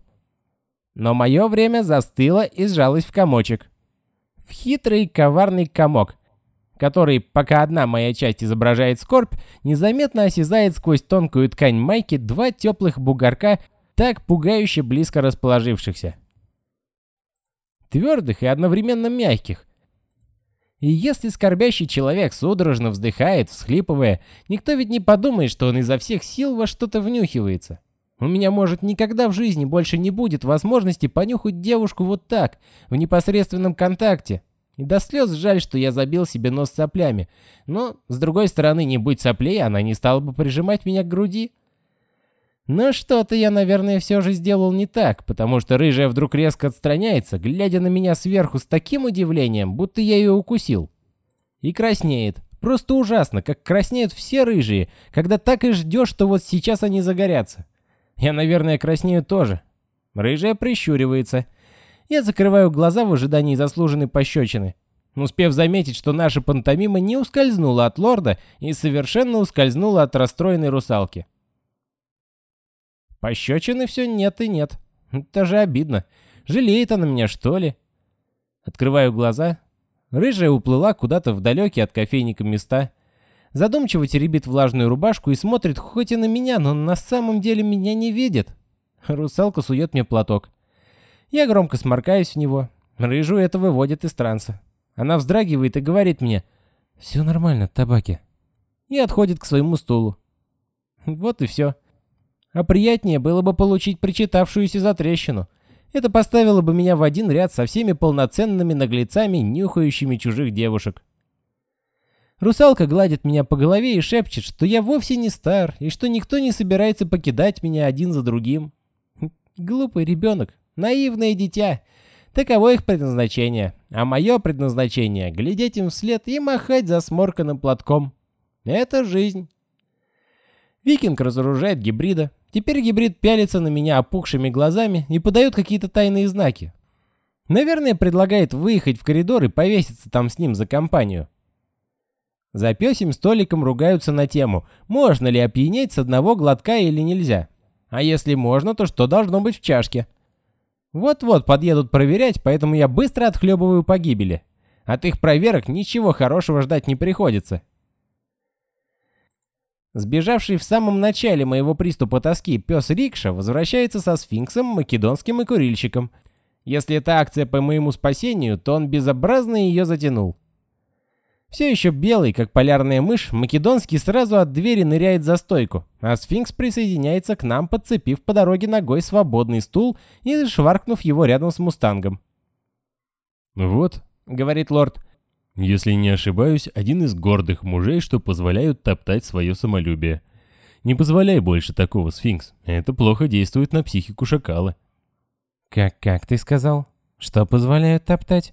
Но мое время застыло и сжалось в комочек. В хитрый коварный комок, который, пока одна моя часть изображает скорбь, незаметно осязает сквозь тонкую ткань майки два теплых бугорка, так пугающе близко расположившихся твердых и одновременно мягких. И если скорбящий человек судорожно вздыхает, всхлипывая, никто ведь не подумает, что он изо всех сил во что-то внюхивается. У меня, может, никогда в жизни больше не будет возможности понюхать девушку вот так, в непосредственном контакте. И до слез жаль, что я забил себе нос соплями. Но, с другой стороны, не будь соплей, она не стала бы прижимать меня к груди. Но что-то я, наверное, все же сделал не так, потому что рыжая вдруг резко отстраняется, глядя на меня сверху с таким удивлением, будто я ее укусил. И краснеет. Просто ужасно, как краснеют все рыжие, когда так и ждешь, что вот сейчас они загорятся. Я, наверное, краснею тоже. Рыжая прищуривается. Я закрываю глаза в ожидании заслуженной пощечины, успев заметить, что наша пантомима не ускользнула от лорда и совершенно ускользнула от расстроенной русалки. Пощечины все нет и нет. Это же обидно. Жалеет она меня, что ли? Открываю глаза. Рыжая уплыла куда-то в далекие от кофейника места. Задумчиво теребит влажную рубашку и смотрит хоть и на меня, но на самом деле меня не видит. Русалка сует мне платок. Я громко сморкаюсь в него. Рыжу это выводит из транса. Она вздрагивает и говорит мне «Все нормально, табаки». И отходит к своему стулу. Вот и все. А приятнее было бы получить причитавшуюся затрещину. Это поставило бы меня в один ряд со всеми полноценными наглецами, нюхающими чужих девушек. Русалка гладит меня по голове и шепчет, что я вовсе не стар, и что никто не собирается покидать меня один за другим. Глупый ребенок, наивное дитя. Таково их предназначение. А мое предназначение — глядеть им вслед и махать за сморканным платком. Это жизнь. Викинг разоружает гибрида. Теперь гибрид пялится на меня опухшими глазами и подает какие-то тайные знаки. Наверное, предлагает выехать в коридор и повеситься там с ним за компанию. За пёсим столиком ругаются на тему, можно ли опьянеть с одного глотка или нельзя. А если можно, то что должно быть в чашке? Вот-вот подъедут проверять, поэтому я быстро отхлебываю погибели. От их проверок ничего хорошего ждать не приходится. Сбежавший в самом начале моего приступа тоски пес Рикша возвращается со сфинксом, македонским и курильщиком. Если это акция по моему спасению, то он безобразно ее затянул. Все еще белый, как полярная мышь, Македонский сразу от двери ныряет за стойку, а сфинкс присоединяется к нам, подцепив по дороге ногой свободный стул и шваркнув его рядом с мустангом. «Вот», — говорит лорд, — «если не ошибаюсь, один из гордых мужей, что позволяют топтать свое самолюбие. Не позволяй больше такого, сфинкс, это плохо действует на психику шакала». «Как-как ты сказал? Что позволяют топтать?»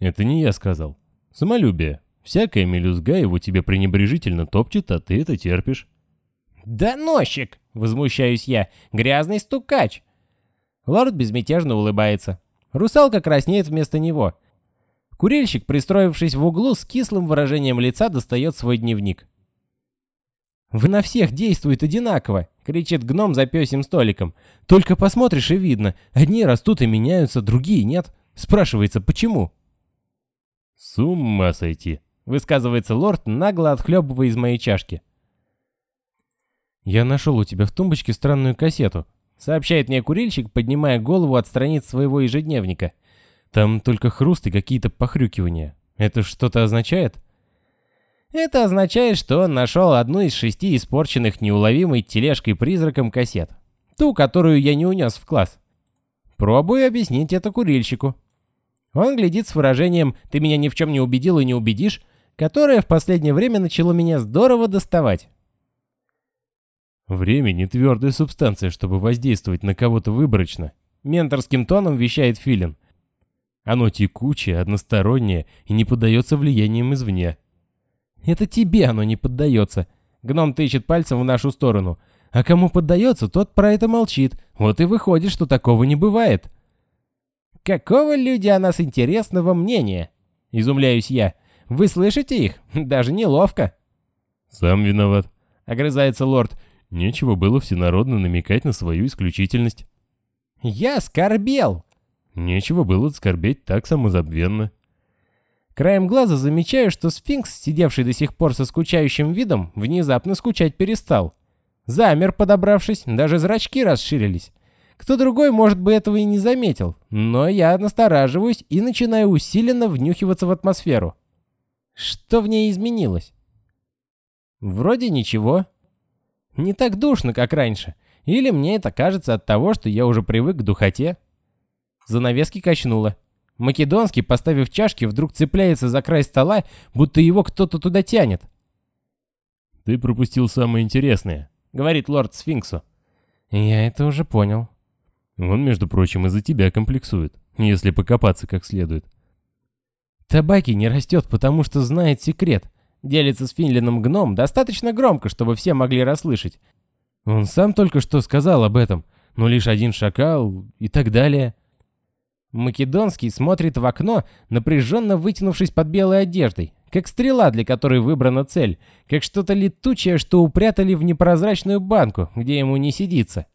«Это не я сказал. Самолюбие. Всякая мелюзга его тебе пренебрежительно топчет, а ты это терпишь. «Доносчик!» — возмущаюсь я. «Грязный стукач!» Лорд безмятежно улыбается. Русалка краснеет вместо него. Курильщик, пристроившись в углу, с кислым выражением лица достает свой дневник. «Вы на всех действует одинаково!» — кричит гном за пёсим столиком. «Только посмотришь и видно. Одни растут и меняются, другие нет. Спрашивается, почему?» «С ума сойти!» — высказывается лорд, нагло отхлебывая из моей чашки. «Я нашел у тебя в тумбочке странную кассету», — сообщает мне курильщик, поднимая голову от страниц своего ежедневника. «Там только хруст и какие-то похрюкивания. Это что-то означает?» Это означает, что он нашел одну из шести испорченных неуловимой тележкой-призраком кассет. Ту, которую я не унес в класс. Пробую объяснить это курильщику. Он глядит с выражением «ты меня ни в чем не убедил и не убедишь», которое в последнее время начало меня здорово доставать. «Время не твердая субстанция, чтобы воздействовать на кого-то выборочно», — менторским тоном вещает Филин. «Оно текучее, одностороннее и не поддается влияниям извне». «Это тебе оно не поддается», — гном тычет пальцем в нашу сторону. «А кому поддается, тот про это молчит. Вот и выходит, что такого не бывает». Какого люди о нас интересного мнения? Изумляюсь я. Вы слышите их? Даже неловко. Сам виноват. Огрызается лорд. Нечего было всенародно намекать на свою исключительность. Я скорбел. Нечего было скорбеть так самозабвенно. Краем глаза замечаю, что сфинкс, сидевший до сих пор со скучающим видом, внезапно скучать перестал. Замер, подобравшись, даже зрачки расширились. Кто другой, может бы, этого и не заметил, но я настораживаюсь и начинаю усиленно внюхиваться в атмосферу. Что в ней изменилось? Вроде ничего. Не так душно, как раньше. Или мне это кажется от того, что я уже привык к духоте. Занавески качнуло. Македонский, поставив чашки, вдруг цепляется за край стола, будто его кто-то туда тянет. «Ты пропустил самое интересное», — говорит лорд Сфинксу. «Я это уже понял», он, между прочим, из-за тебя комплексует, если покопаться как следует. Табаки не растет, потому что знает секрет. Делится с Финлином гном достаточно громко, чтобы все могли расслышать. Он сам только что сказал об этом, но лишь один шакал и так далее. Македонский смотрит в окно, напряженно вытянувшись под белой одеждой, как стрела, для которой выбрана цель, как что-то летучее, что упрятали в непрозрачную банку, где ему не сидится.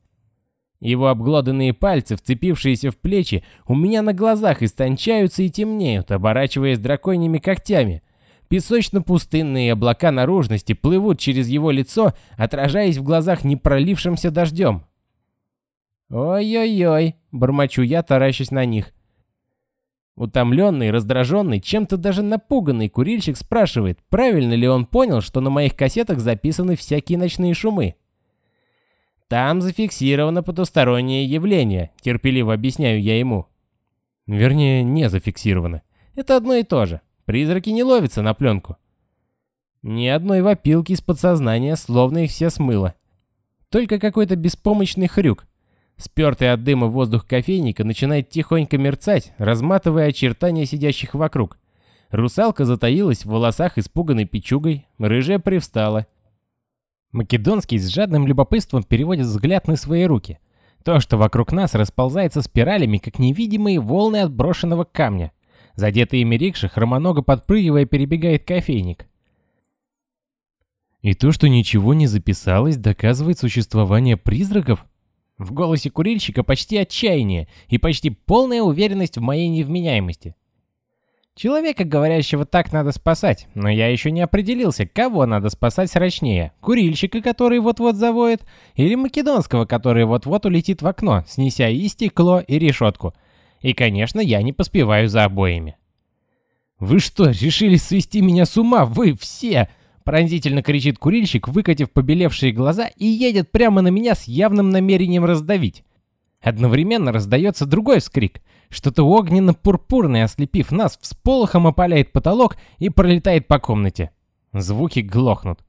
Его обглоданные пальцы, вцепившиеся в плечи, у меня на глазах истончаются и темнеют, оборачиваясь драконьими когтями. Песочно-пустынные облака наружности плывут через его лицо, отражаясь в глазах непролившимся дождем. «Ой-ой-ой», — бормочу я, таращусь на них. Утомленный, раздраженный, чем-то даже напуганный курильщик спрашивает, правильно ли он понял, что на моих кассетах записаны всякие ночные шумы. Там зафиксировано потустороннее явление, терпеливо объясняю я ему. Вернее, не зафиксировано. Это одно и то же. Призраки не ловятся на пленку. Ни одной вопилки из подсознания, словно их все смыло. Только какой-то беспомощный хрюк. Спертый от дыма воздух кофейника начинает тихонько мерцать, разматывая очертания сидящих вокруг. Русалка затаилась в волосах испуганной печугой, рыжая привстала. Македонский с жадным любопытством переводит взгляд на свои руки. То, что вокруг нас расползается спиралями, как невидимые волны отброшенного камня. Задетый ими рикша, хромоного подпрыгивая, перебегает кофейник. И то, что ничего не записалось, доказывает существование призраков? В голосе курильщика почти отчаяние и почти полная уверенность в моей невменяемости. Человека, говорящего так, надо спасать, но я еще не определился, кого надо спасать срочнее. Курильщика, который вот-вот завоет, или македонского, который вот-вот улетит в окно, снеся и стекло, и решетку. И, конечно, я не поспеваю за обоими. «Вы что, решили свести меня с ума, вы все?» Пронзительно кричит курильщик, выкатив побелевшие глаза и едет прямо на меня с явным намерением раздавить. Одновременно раздается другой вскрик. Что-то огненно-пурпурное, ослепив нас, всполохом опаляет потолок и пролетает по комнате. Звуки глохнут.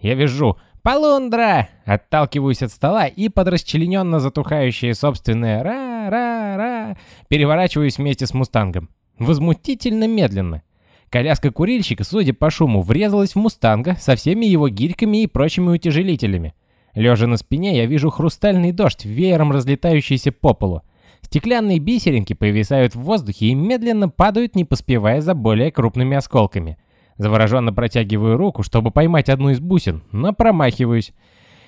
Я вижу «Полундра!» Отталкиваюсь от стола и под расчлененно затухающее собственное «ра-ра-ра» переворачиваюсь вместе с мустангом. Возмутительно медленно. Коляска курильщика, судя по шуму, врезалась в мустанга со всеми его гирьками и прочими утяжелителями. Лежа на спине, я вижу хрустальный дождь, веером разлетающийся по полу. Стеклянные бисеринки повисают в воздухе и медленно падают, не поспевая за более крупными осколками. Завороженно протягиваю руку, чтобы поймать одну из бусин, но промахиваюсь.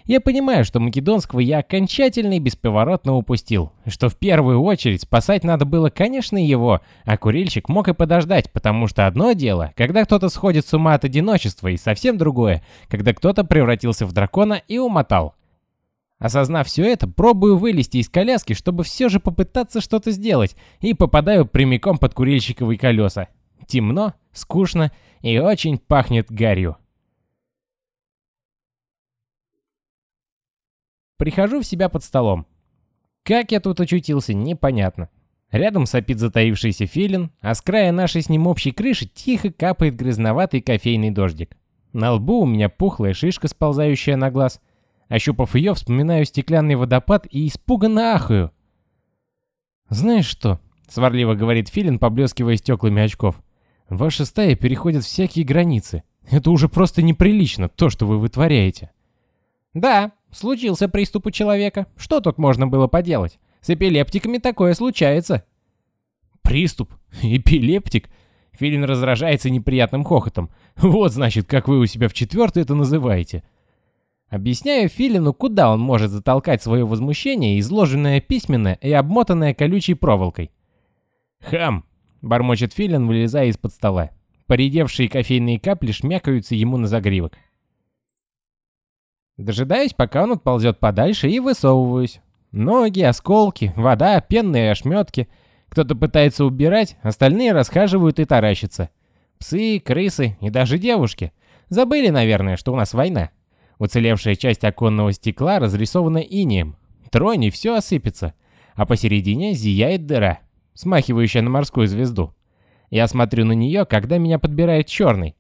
Я понимаю, что Македонского я окончательно и бесповоротно упустил, что в первую очередь спасать надо было, конечно, его, а курильщик мог и подождать, потому что одно дело, когда кто-то сходит с ума от одиночества, и совсем другое, когда кто-то превратился в дракона и умотал. Осознав все это, пробую вылезти из коляски, чтобы все же попытаться что-то сделать, и попадаю прямиком под курильщиковые колеса. Темно, скучно и очень пахнет гарью. Прихожу в себя под столом. Как я тут очутился, непонятно. Рядом сопит затаившийся филин, а с края нашей с ним общей крыши тихо капает грязноватый кофейный дождик. На лбу у меня пухлая шишка, сползающая на глаз. Ощупав ее, вспоминаю стеклянный водопад и испуганно ахаю. «Знаешь что?» — сварливо говорит Филин, поблескивая стеклами очков. «Ваша стая переходит всякие границы. Это уже просто неприлично, то, что вы вытворяете». «Да, Случился приступ у человека. Что тут можно было поделать? С эпилептиками такое случается. Приступ? Эпилептик? Филин раздражается неприятным хохотом. Вот, значит, как вы у себя в четвертой это называете. Объясняю Филину, куда он может затолкать свое возмущение, изложенное письменно и обмотанное колючей проволокой. «Хам!» — бормочет Филин, вылезая из-под стола. Поредевшие кофейные капли шмякаются ему на загривок. Дожидаюсь, пока он отползет подальше и высовываюсь. Ноги, осколки, вода, пенные ошметки. Кто-то пытается убирать, остальные расхаживают и таращатся. Псы, крысы и даже девушки. Забыли, наверное, что у нас война. Уцелевшая часть оконного стекла разрисована инеем. Тронь и все осыпется. А посередине зияет дыра, смахивающая на морскую звезду. Я смотрю на нее, когда меня подбирает черный.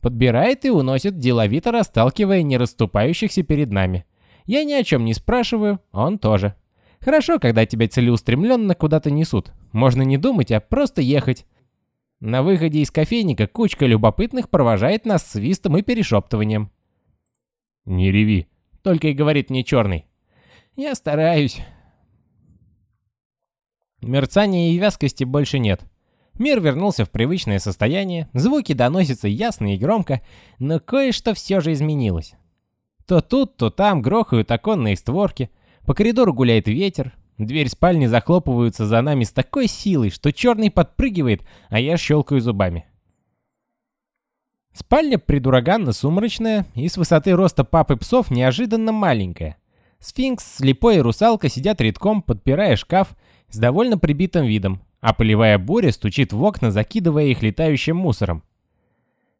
Подбирает и уносит, деловито расталкивая не расступающихся перед нами. Я ни о чем не спрашиваю, он тоже. Хорошо, когда тебя целеустремленно куда-то несут. Можно не думать, а просто ехать. На выходе из кофейника кучка любопытных провожает нас свистом и перешептыванием. «Не реви», — только и говорит мне черный. «Я стараюсь». Мерцания и вязкости больше нет. Мир вернулся в привычное состояние, звуки доносятся ясно и громко, но кое-что все же изменилось. То тут, то там грохают оконные створки, по коридору гуляет ветер, дверь спальни захлопываются за нами с такой силой, что черный подпрыгивает, а я щелкаю зубами. Спальня придураганно сумрачная и с высоты роста папы псов неожиданно маленькая. Сфинкс, слепой и русалка сидят редком, подпирая шкаф с довольно прибитым видом, а полевая буря стучит в окна, закидывая их летающим мусором.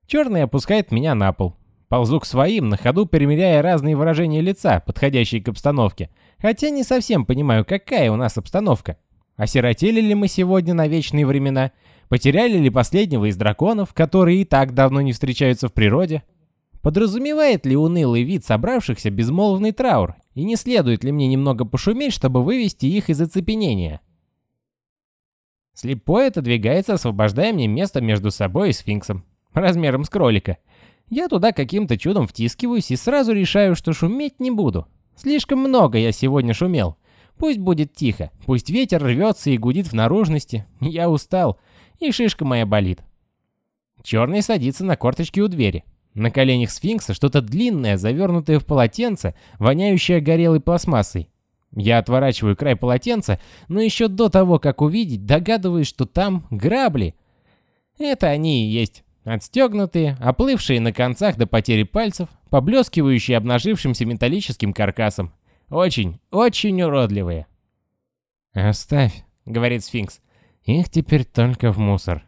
Черный опускает меня на пол. Ползу к своим, на ходу перемеряя разные выражения лица, подходящие к обстановке. Хотя не совсем понимаю, какая у нас обстановка. Осиротели ли мы сегодня на вечные времена? Потеряли ли последнего из драконов, которые и так давно не встречаются в природе? Подразумевает ли унылый вид собравшихся безмолвный траур, и не следует ли мне немного пошуметь, чтобы вывести их из оцепенения? Слепой отодвигается, освобождая мне место между собой и сфинксом, размером с кролика. Я туда каким-то чудом втискиваюсь и сразу решаю, что шуметь не буду. Слишком много я сегодня шумел. Пусть будет тихо, пусть ветер рвется и гудит в наружности. Я устал, и шишка моя болит. Черный садится на корточки у двери. На коленях сфинкса что-то длинное, завернутое в полотенце, воняющее горелой пластмассой. Я отворачиваю край полотенца, но еще до того, как увидеть, догадываюсь, что там грабли. Это они и есть. Отстегнутые, оплывшие на концах до потери пальцев, поблескивающие обнажившимся металлическим каркасом. Очень, очень уродливые. «Оставь», — говорит сфинкс. «Их теперь только в мусор».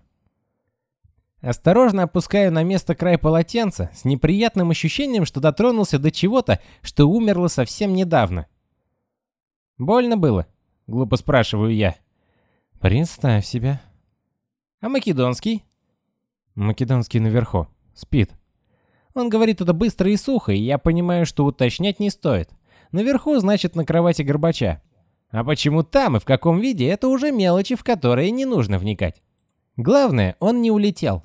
Осторожно опускаю на место край полотенца с неприятным ощущением, что дотронулся до чего-то, что умерло совсем недавно. «Больно было?» — глупо спрашиваю я. «Представь себе». «А македонский?» «Македонский наверху. Спит». Он говорит это быстро и сухо, и я понимаю, что уточнять не стоит. Наверху значит на кровати Горбача. А почему там и в каком виде, это уже мелочи, в которые не нужно вникать. Главное, он не улетел.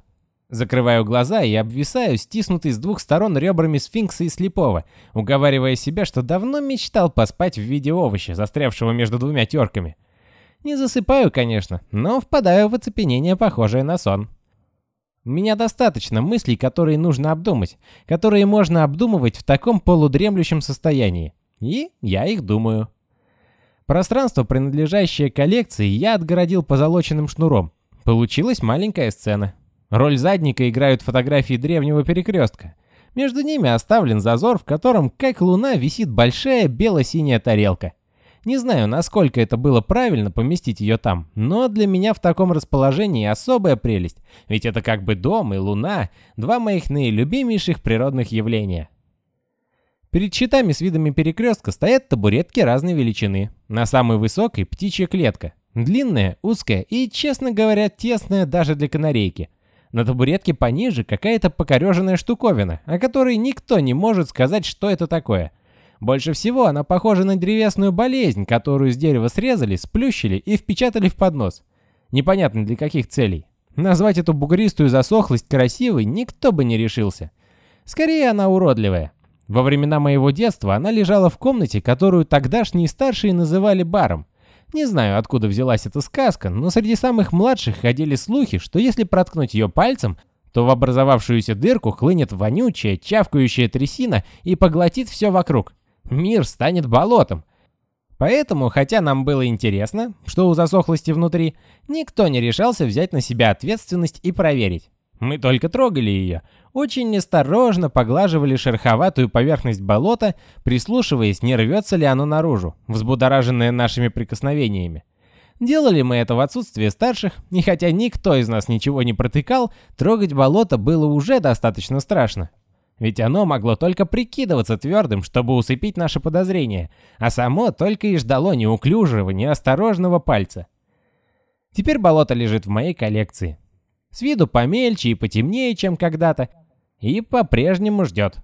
Закрываю глаза и обвисаю, стиснутый с двух сторон ребрами сфинкса и слепого, уговаривая себя, что давно мечтал поспать в виде овоща, застрявшего между двумя терками. Не засыпаю, конечно, но впадаю в оцепенение, похожее на сон. У меня достаточно мыслей, которые нужно обдумать, которые можно обдумывать в таком полудремлющем состоянии. И я их думаю. Пространство, принадлежащее коллекции, я отгородил позолоченным шнуром. Получилась маленькая сцена. Роль задника играют фотографии древнего перекрестка. Между ними оставлен зазор, в котором, как луна, висит большая бело-синяя тарелка. Не знаю, насколько это было правильно поместить ее там, но для меня в таком расположении особая прелесть, ведь это как бы дом и луна, два моих наилюбимейших природных явления. Перед щитами с видами перекрестка стоят табуретки разной величины. На самой высокой птичья клетка. Длинная, узкая и, честно говоря, тесная даже для канарейки. На табуретке пониже какая-то покореженная штуковина, о которой никто не может сказать, что это такое. Больше всего она похожа на древесную болезнь, которую с дерева срезали, сплющили и впечатали в поднос. Непонятно для каких целей. Назвать эту бугристую засохлость красивой никто бы не решился. Скорее она уродливая. Во времена моего детства она лежала в комнате, которую тогдашние старшие называли баром. Не знаю, откуда взялась эта сказка, но среди самых младших ходили слухи, что если проткнуть ее пальцем, то в образовавшуюся дырку хлынет вонючая, чавкающая трясина и поглотит все вокруг. Мир станет болотом. Поэтому, хотя нам было интересно, что у засохлости внутри, никто не решался взять на себя ответственность и проверить. Мы только трогали ее, очень осторожно поглаживали шероховатую поверхность болота, прислушиваясь, не рвется ли оно наружу, взбудораженное нашими прикосновениями. Делали мы это в отсутствие старших, и хотя никто из нас ничего не протыкал, трогать болото было уже достаточно страшно. Ведь оно могло только прикидываться твердым, чтобы усыпить наши подозрения, а само только и ждало неуклюжего, неосторожного пальца. Теперь болото лежит в моей коллекции. С виду помельче и потемнее, чем когда-то, и по-прежнему ждет.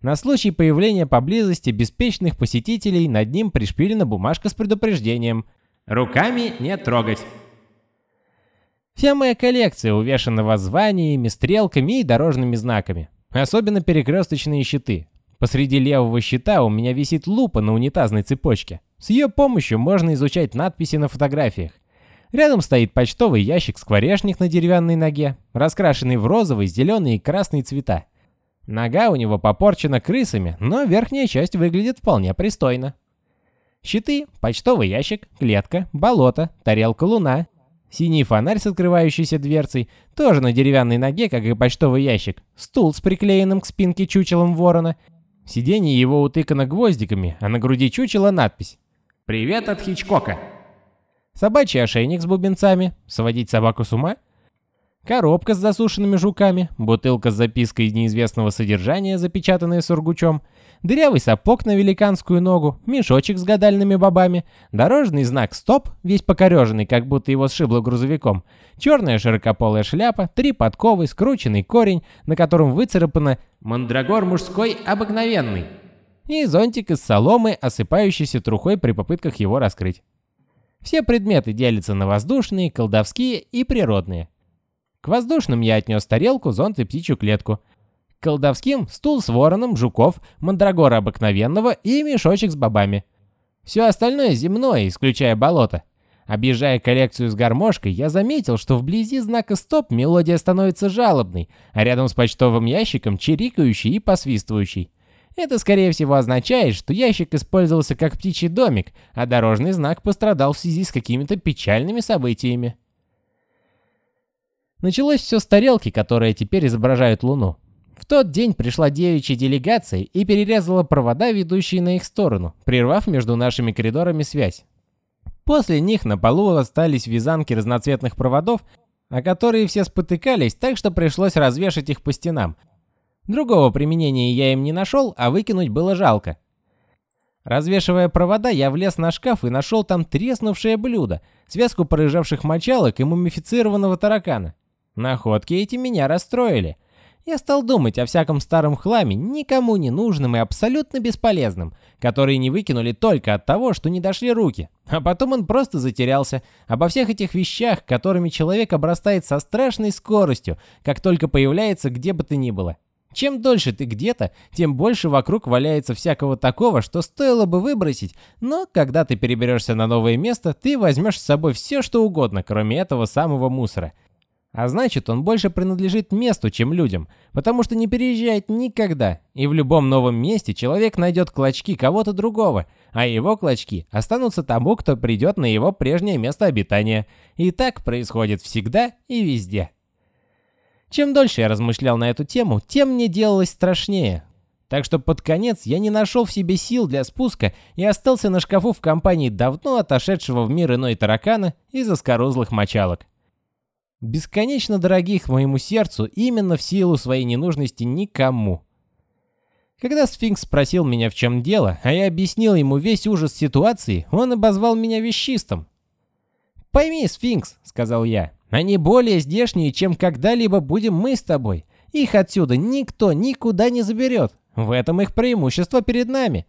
На случай появления поблизости беспечных посетителей над ним пришпилена бумажка с предупреждением «Руками не трогать». Вся моя коллекция увешана воззваниями, стрелками и дорожными знаками. Особенно перекресточные щиты. Посреди левого щита у меня висит лупа на унитазной цепочке. С ее помощью можно изучать надписи на фотографиях. Рядом стоит почтовый ящик-скворечник на деревянной ноге, раскрашенный в розовый, зеленый и красный цвета. Нога у него попорчена крысами, но верхняя часть выглядит вполне пристойно. Щиты, почтовый ящик, клетка, болото, тарелка луна, Синий фонарь с открывающейся дверцей, тоже на деревянной ноге, как и почтовый ящик, стул с приклеенным к спинке чучелом ворона, Сиденье его утыкано гвоздиками, а на груди чучела надпись «Привет от Хичкока». Собачий ошейник с бубенцами, сводить собаку с ума – коробка с засушенными жуками, бутылка с запиской неизвестного содержания, запечатанная сургучом, дырявый сапог на великанскую ногу, мешочек с гадальными бобами, дорожный знак «Стоп», весь покореженный, как будто его сшибло грузовиком, черная широкополая шляпа, три подковы, скрученный корень, на котором выцарапано «Мандрагор мужской обыкновенный» и зонтик из соломы, осыпающийся трухой при попытках его раскрыть. Все предметы делятся на воздушные, колдовские и природные. К воздушным я отнес тарелку, зонт и птичью клетку. К колдовским — стул с вороном, жуков, мандрагора обыкновенного и мешочек с бобами. Все остальное земное, исключая болото. Объезжая коллекцию с гармошкой, я заметил, что вблизи знака «Стоп» мелодия становится жалобной, а рядом с почтовым ящиком чирикающей и посвистывающей. Это, скорее всего, означает, что ящик использовался как птичий домик, а дорожный знак пострадал в связи с какими-то печальными событиями. Началось все с тарелки, которая теперь изображает Луну. В тот день пришла девичья делегация и перерезала провода, ведущие на их сторону, прервав между нашими коридорами связь. После них на полу остались вязанки разноцветных проводов, о которые все спотыкались, так что пришлось развешать их по стенам. Другого применения я им не нашел, а выкинуть было жалко. Развешивая провода, я влез на шкаф и нашел там треснувшее блюдо, связку порыжавших мочалок и мумифицированного таракана. Находки эти меня расстроили. Я стал думать о всяком старом хламе, никому не нужным и абсолютно бесполезным, которые не выкинули только от того, что не дошли руки. А потом он просто затерялся. Обо всех этих вещах, которыми человек обрастает со страшной скоростью, как только появляется где бы то ни было. Чем дольше ты где-то, тем больше вокруг валяется всякого такого, что стоило бы выбросить, но когда ты переберешься на новое место, ты возьмешь с собой все, что угодно, кроме этого самого мусора – а значит, он больше принадлежит месту, чем людям, потому что не переезжает никогда, и в любом новом месте человек найдет клочки кого-то другого, а его клочки останутся тому, кто придет на его прежнее место обитания. И так происходит всегда и везде. Чем дольше я размышлял на эту тему, тем мне делалось страшнее. Так что под конец я не нашел в себе сил для спуска и остался на шкафу в компании давно отошедшего в мир иной таракана и заскорузлых мочалок бесконечно дорогих моему сердцу именно в силу своей ненужности никому. Когда сфинкс спросил меня, в чем дело, а я объяснил ему весь ужас ситуации, он обозвал меня вещистом. «Пойми, сфинкс», — сказал я, — «они более здешние, чем когда-либо будем мы с тобой. Их отсюда никто никуда не заберет. В этом их преимущество перед нами».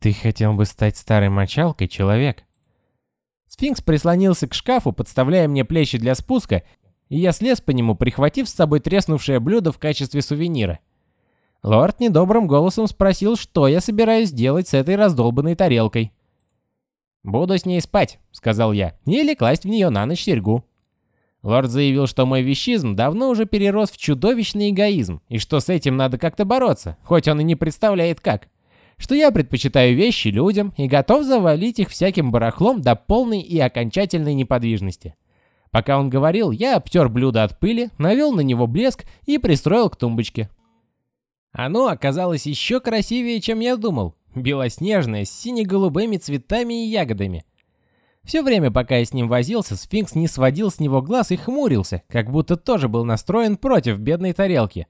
«Ты хотел бы стать старой мочалкой, человек?» Сфинкс прислонился к шкафу, подставляя мне плечи для спуска, и я слез по нему, прихватив с собой треснувшее блюдо в качестве сувенира. Лорд недобрым голосом спросил, что я собираюсь делать с этой раздолбанной тарелкой. «Буду с ней спать», — сказал я, — «или класть в нее на ночь серьгу». Лорд заявил, что мой вещизм давно уже перерос в чудовищный эгоизм, и что с этим надо как-то бороться, хоть он и не представляет как что я предпочитаю вещи людям и готов завалить их всяким барахлом до полной и окончательной неподвижности. Пока он говорил, я обтер блюдо от пыли, навел на него блеск и пристроил к тумбочке. Оно оказалось еще красивее, чем я думал. Белоснежное, с сине-голубыми цветами и ягодами. Все время, пока я с ним возился, сфинкс не сводил с него глаз и хмурился, как будто тоже был настроен против бедной тарелки.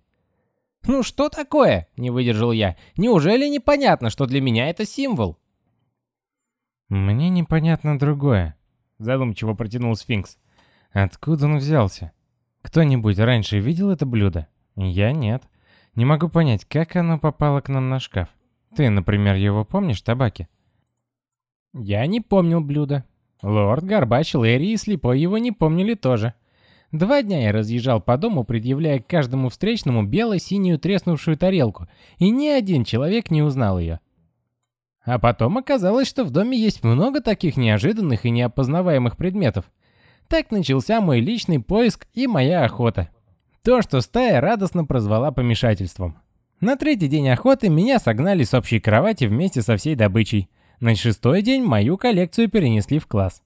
«Ну что такое?» — не выдержал я. «Неужели непонятно, что для меня это символ?» «Мне непонятно другое», — задумчиво протянул сфинкс. «Откуда он взялся? Кто-нибудь раньше видел это блюдо? Я нет. Не могу понять, как оно попало к нам на шкаф. Ты, например, его помнишь, табаки?» Я не помнил блюда. Лорд Горбач, Лэри и Слепой его не помнили тоже. Два дня я разъезжал по дому, предъявляя каждому встречному бело-синюю треснувшую тарелку, и ни один человек не узнал ее. А потом оказалось, что в доме есть много таких неожиданных и неопознаваемых предметов. Так начался мой личный поиск и моя охота. То, что стая радостно прозвала помешательством. На третий день охоты меня согнали с общей кровати вместе со всей добычей. На шестой день мою коллекцию перенесли в класс.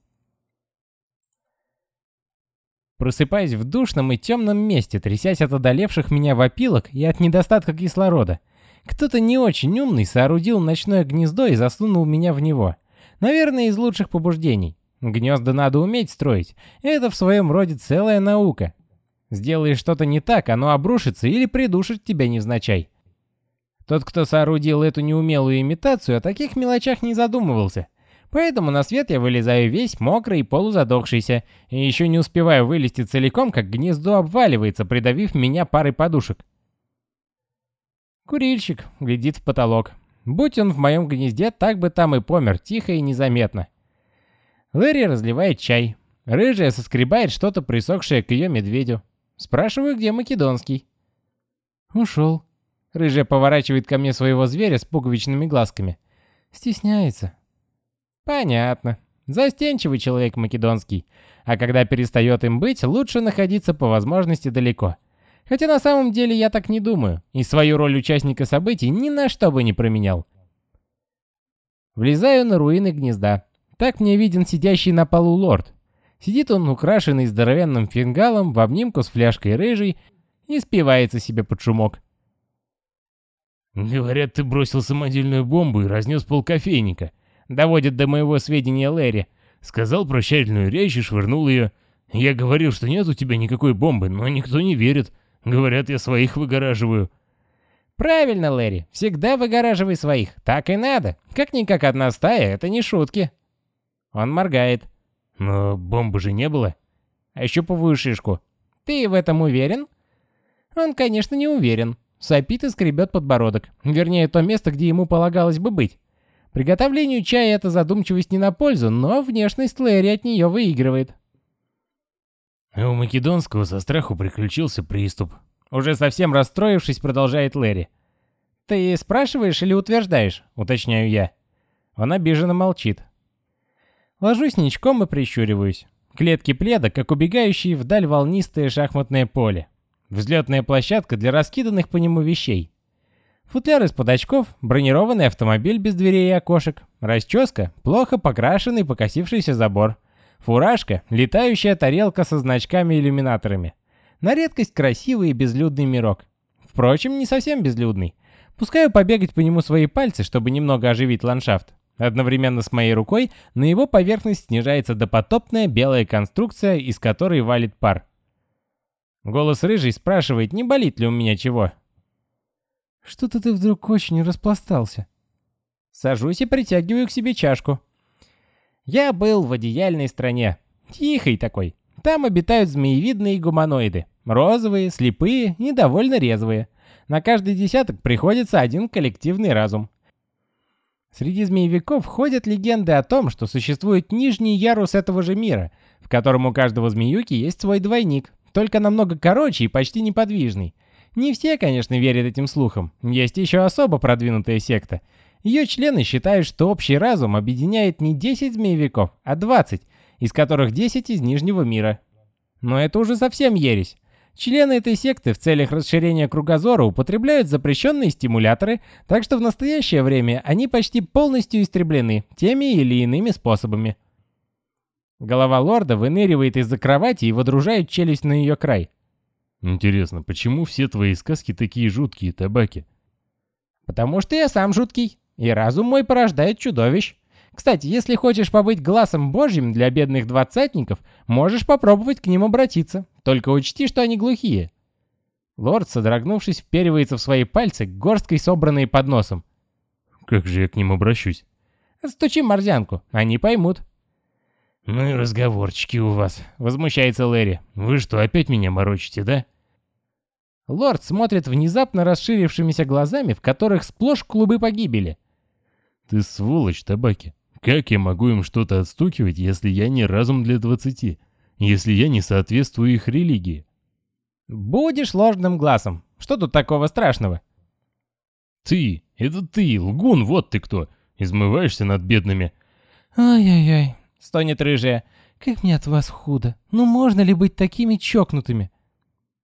Просыпаясь в душном и темном месте, трясясь от одолевших меня вопилок и от недостатка кислорода. Кто-то не очень умный соорудил ночное гнездо и засунул меня в него. Наверное, из лучших побуждений. Гнезда надо уметь строить. Это в своем роде целая наука. Сделаешь что-то не так, оно обрушится или придушит тебя невзначай. Тот, кто соорудил эту неумелую имитацию, о таких мелочах не задумывался. Поэтому на свет я вылезаю весь мокрый и полузадохшийся, и еще не успеваю вылезти целиком, как гнездо обваливается, придавив меня парой подушек. Курильщик глядит в потолок. Будь он в моем гнезде, так бы там и помер, тихо и незаметно. Лэри разливает чай. Рыжая соскребает что-то присохшее к ее медведю. Спрашиваю, где Македонский. Ушел. Рыжая поворачивает ко мне своего зверя с пуговичными глазками. Стесняется. Понятно. Застенчивый человек Македонский. А когда перестает им быть, лучше находиться по возможности далеко. Хотя на самом деле я так не думаю, и свою роль участника событий ни на что бы не променял. Влезаю на руины гнезда. Так мне виден сидящий на полу лорд. Сидит он украшенный здоровенным фингалом в обнимку с фляжкой рыжей и спивается себе под шумок. «Говорят, ты бросил самодельную бомбу и разнес полкофейника», — доводит до моего сведения Лэри. Сказал прощательную речь и швырнул ее. Я говорил, что нет у тебя никакой бомбы, но никто не верит. Говорят, я своих выгораживаю. Правильно, Лэри, всегда выгораживай своих. Так и надо. Как-никак одна стая, это не шутки. Он моргает. Но бомбы же не было. Ощупываю шишку. Ты в этом уверен? Он, конечно, не уверен. Сопит и скребет подбородок. Вернее, то место, где ему полагалось бы быть. Приготовлению чая эта задумчивость не на пользу, но внешность Лэри от нее выигрывает. У Македонского со страху приключился приступ. Уже совсем расстроившись, продолжает Лэри. «Ты спрашиваешь или утверждаешь?» — уточняю я. Он обиженно молчит. Ложусь ничком и прищуриваюсь. Клетки пледа, как убегающие вдаль волнистое шахматное поле. Взлетная площадка для раскиданных по нему вещей. Футляр из-под очков, бронированный автомобиль без дверей и окошек, расческа, плохо покрашенный покосившийся забор — Фуражка — летающая тарелка со значками-иллюминаторами. На редкость красивый и безлюдный мирок. Впрочем, не совсем безлюдный. Пускаю побегать по нему свои пальцы, чтобы немного оживить ландшафт. Одновременно с моей рукой на его поверхность снижается допотопная белая конструкция, из которой валит пар. Голос рыжий спрашивает, не болит ли у меня чего. «Что-то ты вдруг очень распластался». Сажусь и притягиваю к себе чашку. Я был в одеяльной стране. Тихой такой. Там обитают змеевидные гуманоиды. Розовые, слепые и довольно резвые. На каждый десяток приходится один коллективный разум. Среди змеевиков ходят легенды о том, что существует нижний ярус этого же мира, в котором у каждого змеюки есть свой двойник, только намного короче и почти неподвижный. Не все, конечно, верят этим слухам. Есть еще особо продвинутая секта — ее члены считают, что общий разум объединяет не 10 змеевиков, а 20, из которых 10 из Нижнего мира. Но это уже совсем ересь. Члены этой секты в целях расширения кругозора употребляют запрещенные стимуляторы, так что в настоящее время они почти полностью истреблены теми или иными способами. Голова лорда выныривает из-за кровати и водружает челюсть на ее край. «Интересно, почему все твои сказки такие жуткие, табаки?» «Потому что я сам жуткий», и разум мой порождает чудовищ. Кстати, если хочешь побыть глазом божьим для бедных двадцатников, можешь попробовать к ним обратиться. Только учти, что они глухие». Лорд, содрогнувшись, вперивается в свои пальцы, горсткой собранные под носом. «Как же я к ним обращусь?» «Стучи морзянку, они поймут». «Ну и разговорчики у вас», — возмущается Лэри. «Вы что, опять меня морочите, да?» Лорд смотрит внезапно расширившимися глазами, в которых сплошь клубы погибели. «Ты сволочь, табаки! Как я могу им что-то отстукивать, если я не разум для двадцати? Если я не соответствую их религии?» «Будешь ложным глазом. Что тут такого страшного?» «Ты! Это ты, лгун, вот ты кто! Измываешься над бедными!» «Ай-яй-яй!» — стонет рыжая. «Как мне от вас худо! Ну можно ли быть такими чокнутыми?»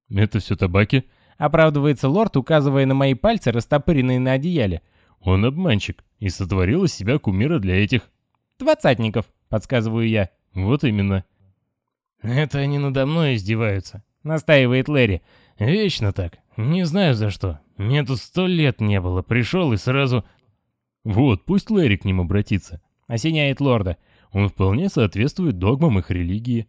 «Это все табаки?» — оправдывается лорд, указывая на мои пальцы, растопыренные на одеяле. «Он обманщик и сотворил из себя кумира для этих...» «Двадцатников», — подсказываю я. «Вот именно». «Это они надо мной издеваются», — настаивает Лэри. «Вечно так. Не знаю за что. Мне тут сто лет не было, пришел и сразу... Вот, пусть Лэри к ним обратится. Осеняет лорда. Он вполне соответствует догмам их религии.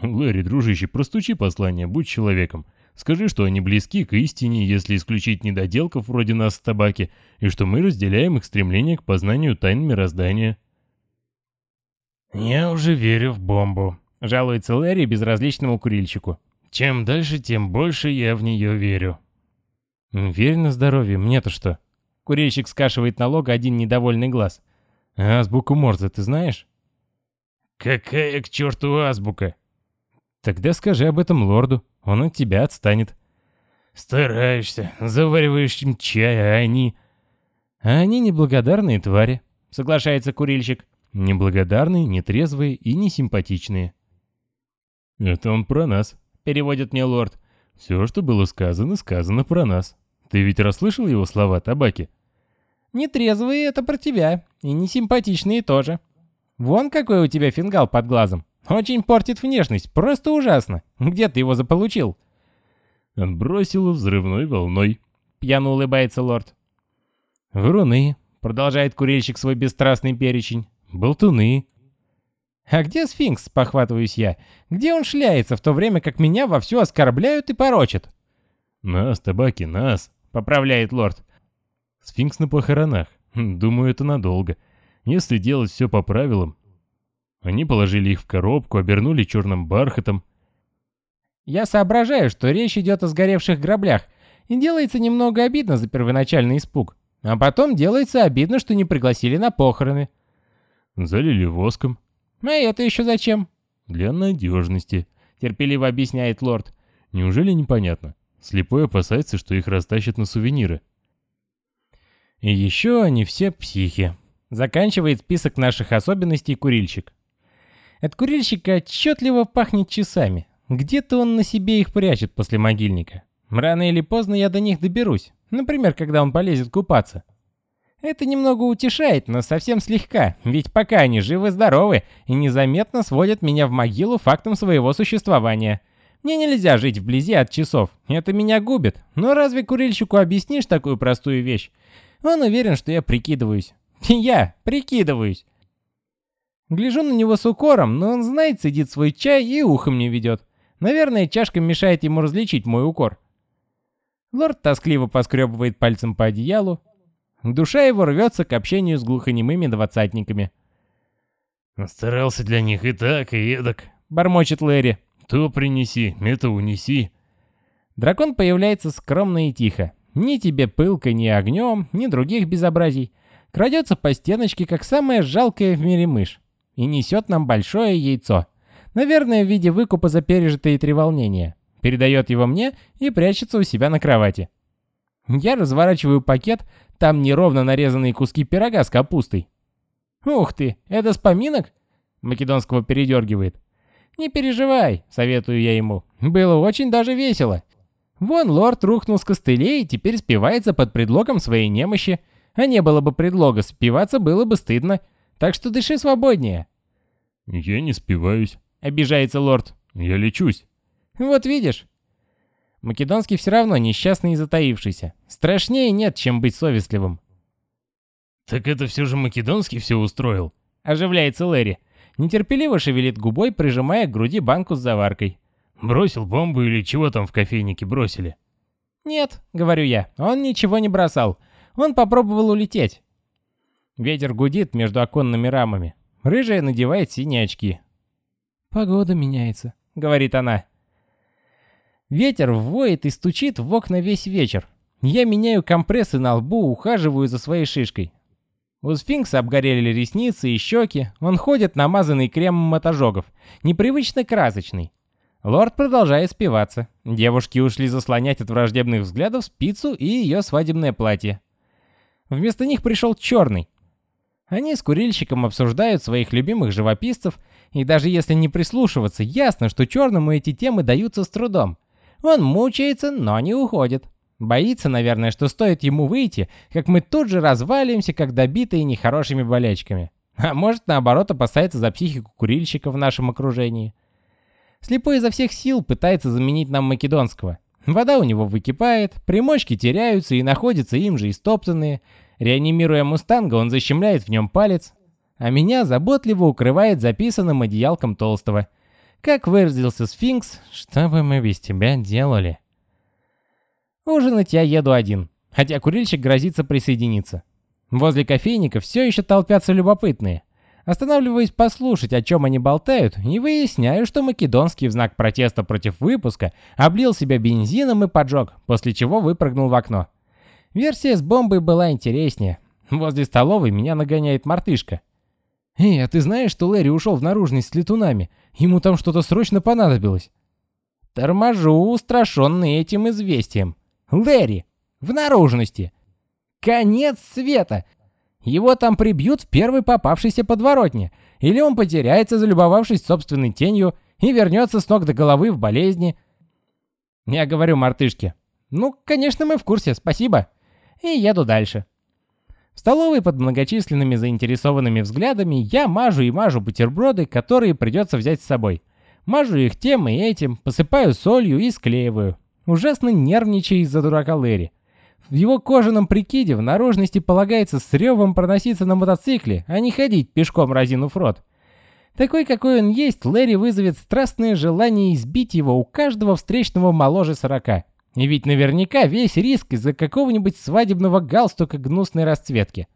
Лэри, дружище, простучи послание, будь человеком. Скажи, что они близки к истине, если исключить недоделков вроде нас с табаки, и что мы разделяем их стремление к познанию тайн мироздания. «Я уже верю в бомбу», — жалуется Лэри безразличному курильщику. «Чем дальше, тем больше я в нее верю». «Верь на здоровье, мне-то что?» Курильщик скашивает на лого один недовольный глаз. «А азбуку Морзе ты знаешь?» «Какая к черту азбука?» «Тогда скажи об этом лорду, он от тебя отстанет». «Стараешься, завариваешь им чай, а они...» «А они неблагодарные твари», — соглашается курильщик. «Неблагодарные, нетрезвые и несимпатичные». «Это он про нас», — переводит мне лорд. «Все, что было сказано, сказано про нас. Ты ведь расслышал его слова, табаки?» «Нетрезвые — это про тебя, и несимпатичные тоже. Вон какой у тебя фингал под глазом. Очень портит внешность, просто ужасно. Где ты его заполучил?» Отбросило взрывной волной. Пьяно улыбается лорд. «Вруны», — продолжает курильщик свой бесстрастный перечень. «Болтуны». «А где сфинкс?» — похватываюсь я. «Где он шляется, в то время как меня вовсю оскорбляют и порочат?» «Нас, табаки, нас», — поправляет лорд. «Сфинкс на похоронах. Думаю, это надолго. Если делать все по правилам, они положили их в коробку, обернули черным бархатом. Я соображаю, что речь идет о сгоревших граблях, и делается немного обидно за первоначальный испуг. А потом делается обидно, что не пригласили на похороны. Залили воском. А это еще зачем? Для надежности, терпеливо объясняет лорд. Неужели непонятно? Слепой опасается, что их растащат на сувениры. И еще они все психи. Заканчивает список наших особенностей курильщик. От курильщика отчетливо пахнет часами. Где-то он на себе их прячет после могильника. Рано или поздно я до них доберусь. Например, когда он полезет купаться. Это немного утешает, но совсем слегка, ведь пока они живы-здоровы и незаметно сводят меня в могилу фактом своего существования. Мне нельзя жить вблизи от часов, это меня губит. Но разве курильщику объяснишь такую простую вещь? Он уверен, что я прикидываюсь. Я прикидываюсь. Гляжу на него с укором, но он знает, сидит свой чай и ухом не ведет. Наверное, чашка мешает ему различить мой укор. Лорд тоскливо поскребывает пальцем по одеялу. Душа его рвется к общению с глухонемыми двадцатниками. «Старался для них и так, и эдак», — бормочет Лэри. «То принеси, это унеси». Дракон появляется скромно и тихо. Ни тебе пылка, ни огнем, ни других безобразий. Крадется по стеночке, как самая жалкая в мире мышь и несет нам большое яйцо. Наверное, в виде выкупа за пережитые треволнения. Передает его мне и прячется у себя на кровати. Я разворачиваю пакет, там неровно нарезанные куски пирога с капустой. «Ух ты, это с поминок?» Македонского передергивает. «Не переживай», — советую я ему. «Было очень даже весело. Вон лорд рухнул с костылей и теперь спивается под предлогом своей немощи. А не было бы предлога, спиваться было бы стыдно. Так что дыши свободнее». «Я не спиваюсь», — обижается лорд. «Я лечусь». «Вот видишь». Македонский все равно несчастный и затаившийся. Страшнее нет, чем быть совестливым. «Так это все же Македонский все устроил?» — оживляется Лэри. Нетерпеливо шевелит губой, прижимая к груди банку с заваркой. «Бросил бомбу или чего там в кофейнике бросили?» «Нет», — говорю я, — «он ничего не бросал. Он попробовал улететь. Ветер гудит между оконными рамами. Рыжая надевает синие очки. «Погода меняется», — говорит она. Ветер воет и стучит в окна весь вечер. Я меняю компрессы на лбу, ухаживаю за своей шишкой. У сфинкса обгорели ресницы и щеки, он ходит намазанный кремом от ожогов, непривычно красочный. Лорд продолжает спиваться. Девушки ушли заслонять от враждебных взглядов спицу и ее свадебное платье. Вместо них пришел черный, они с курильщиком обсуждают своих любимых живописцев, и даже если не прислушиваться, ясно, что черному эти темы даются с трудом. Он мучается, но не уходит. Боится, наверное, что стоит ему выйти, как мы тут же развалимся, как добитые нехорошими болячками. А может, наоборот, опасается за психику курильщика в нашем окружении. Слепой изо всех сил пытается заменить нам македонского. Вода у него выкипает, примочки теряются и находятся им же истоптанные. Реанимируя мустанга, он защемляет в нем палец, а меня заботливо укрывает записанным одеялком толстого. Как выразился сфинкс, что бы мы без тебя делали? Ужинать я еду один, хотя курильщик грозится присоединиться. Возле кофейника все еще толпятся любопытные. Останавливаюсь послушать, о чем они болтают, и выясняю, что Македонский в знак протеста против выпуска облил себя бензином и поджег, после чего выпрыгнул в окно. Версия с бомбой была интереснее. Возле столовой меня нагоняет мартышка. «Эй, а ты знаешь, что Лэри ушел в наружность с летунами? Ему там что-то срочно понадобилось». Торможу, устрашенный этим известием. «Лэри! В наружности! Конец света! Его там прибьют в первой попавшейся подворотне, или он потеряется, залюбовавшись собственной тенью, и вернется с ног до головы в болезни. Я говорю мартышке, ну, конечно, мы в курсе, спасибо. И еду дальше. В столовой под многочисленными заинтересованными взглядами я мажу и мажу бутерброды, которые придется взять с собой. Мажу их тем и этим, посыпаю солью и склеиваю. Ужасно нервничаю из-за дурака Лэри. В его кожаном прикиде в наружности полагается с ревом проноситься на мотоцикле, а не ходить пешком разинув рот. Такой, какой он есть, Лэри вызовет страстное желание избить его у каждого встречного моложе сорока. И ведь наверняка весь риск из-за какого-нибудь свадебного галстука гнусной расцветки.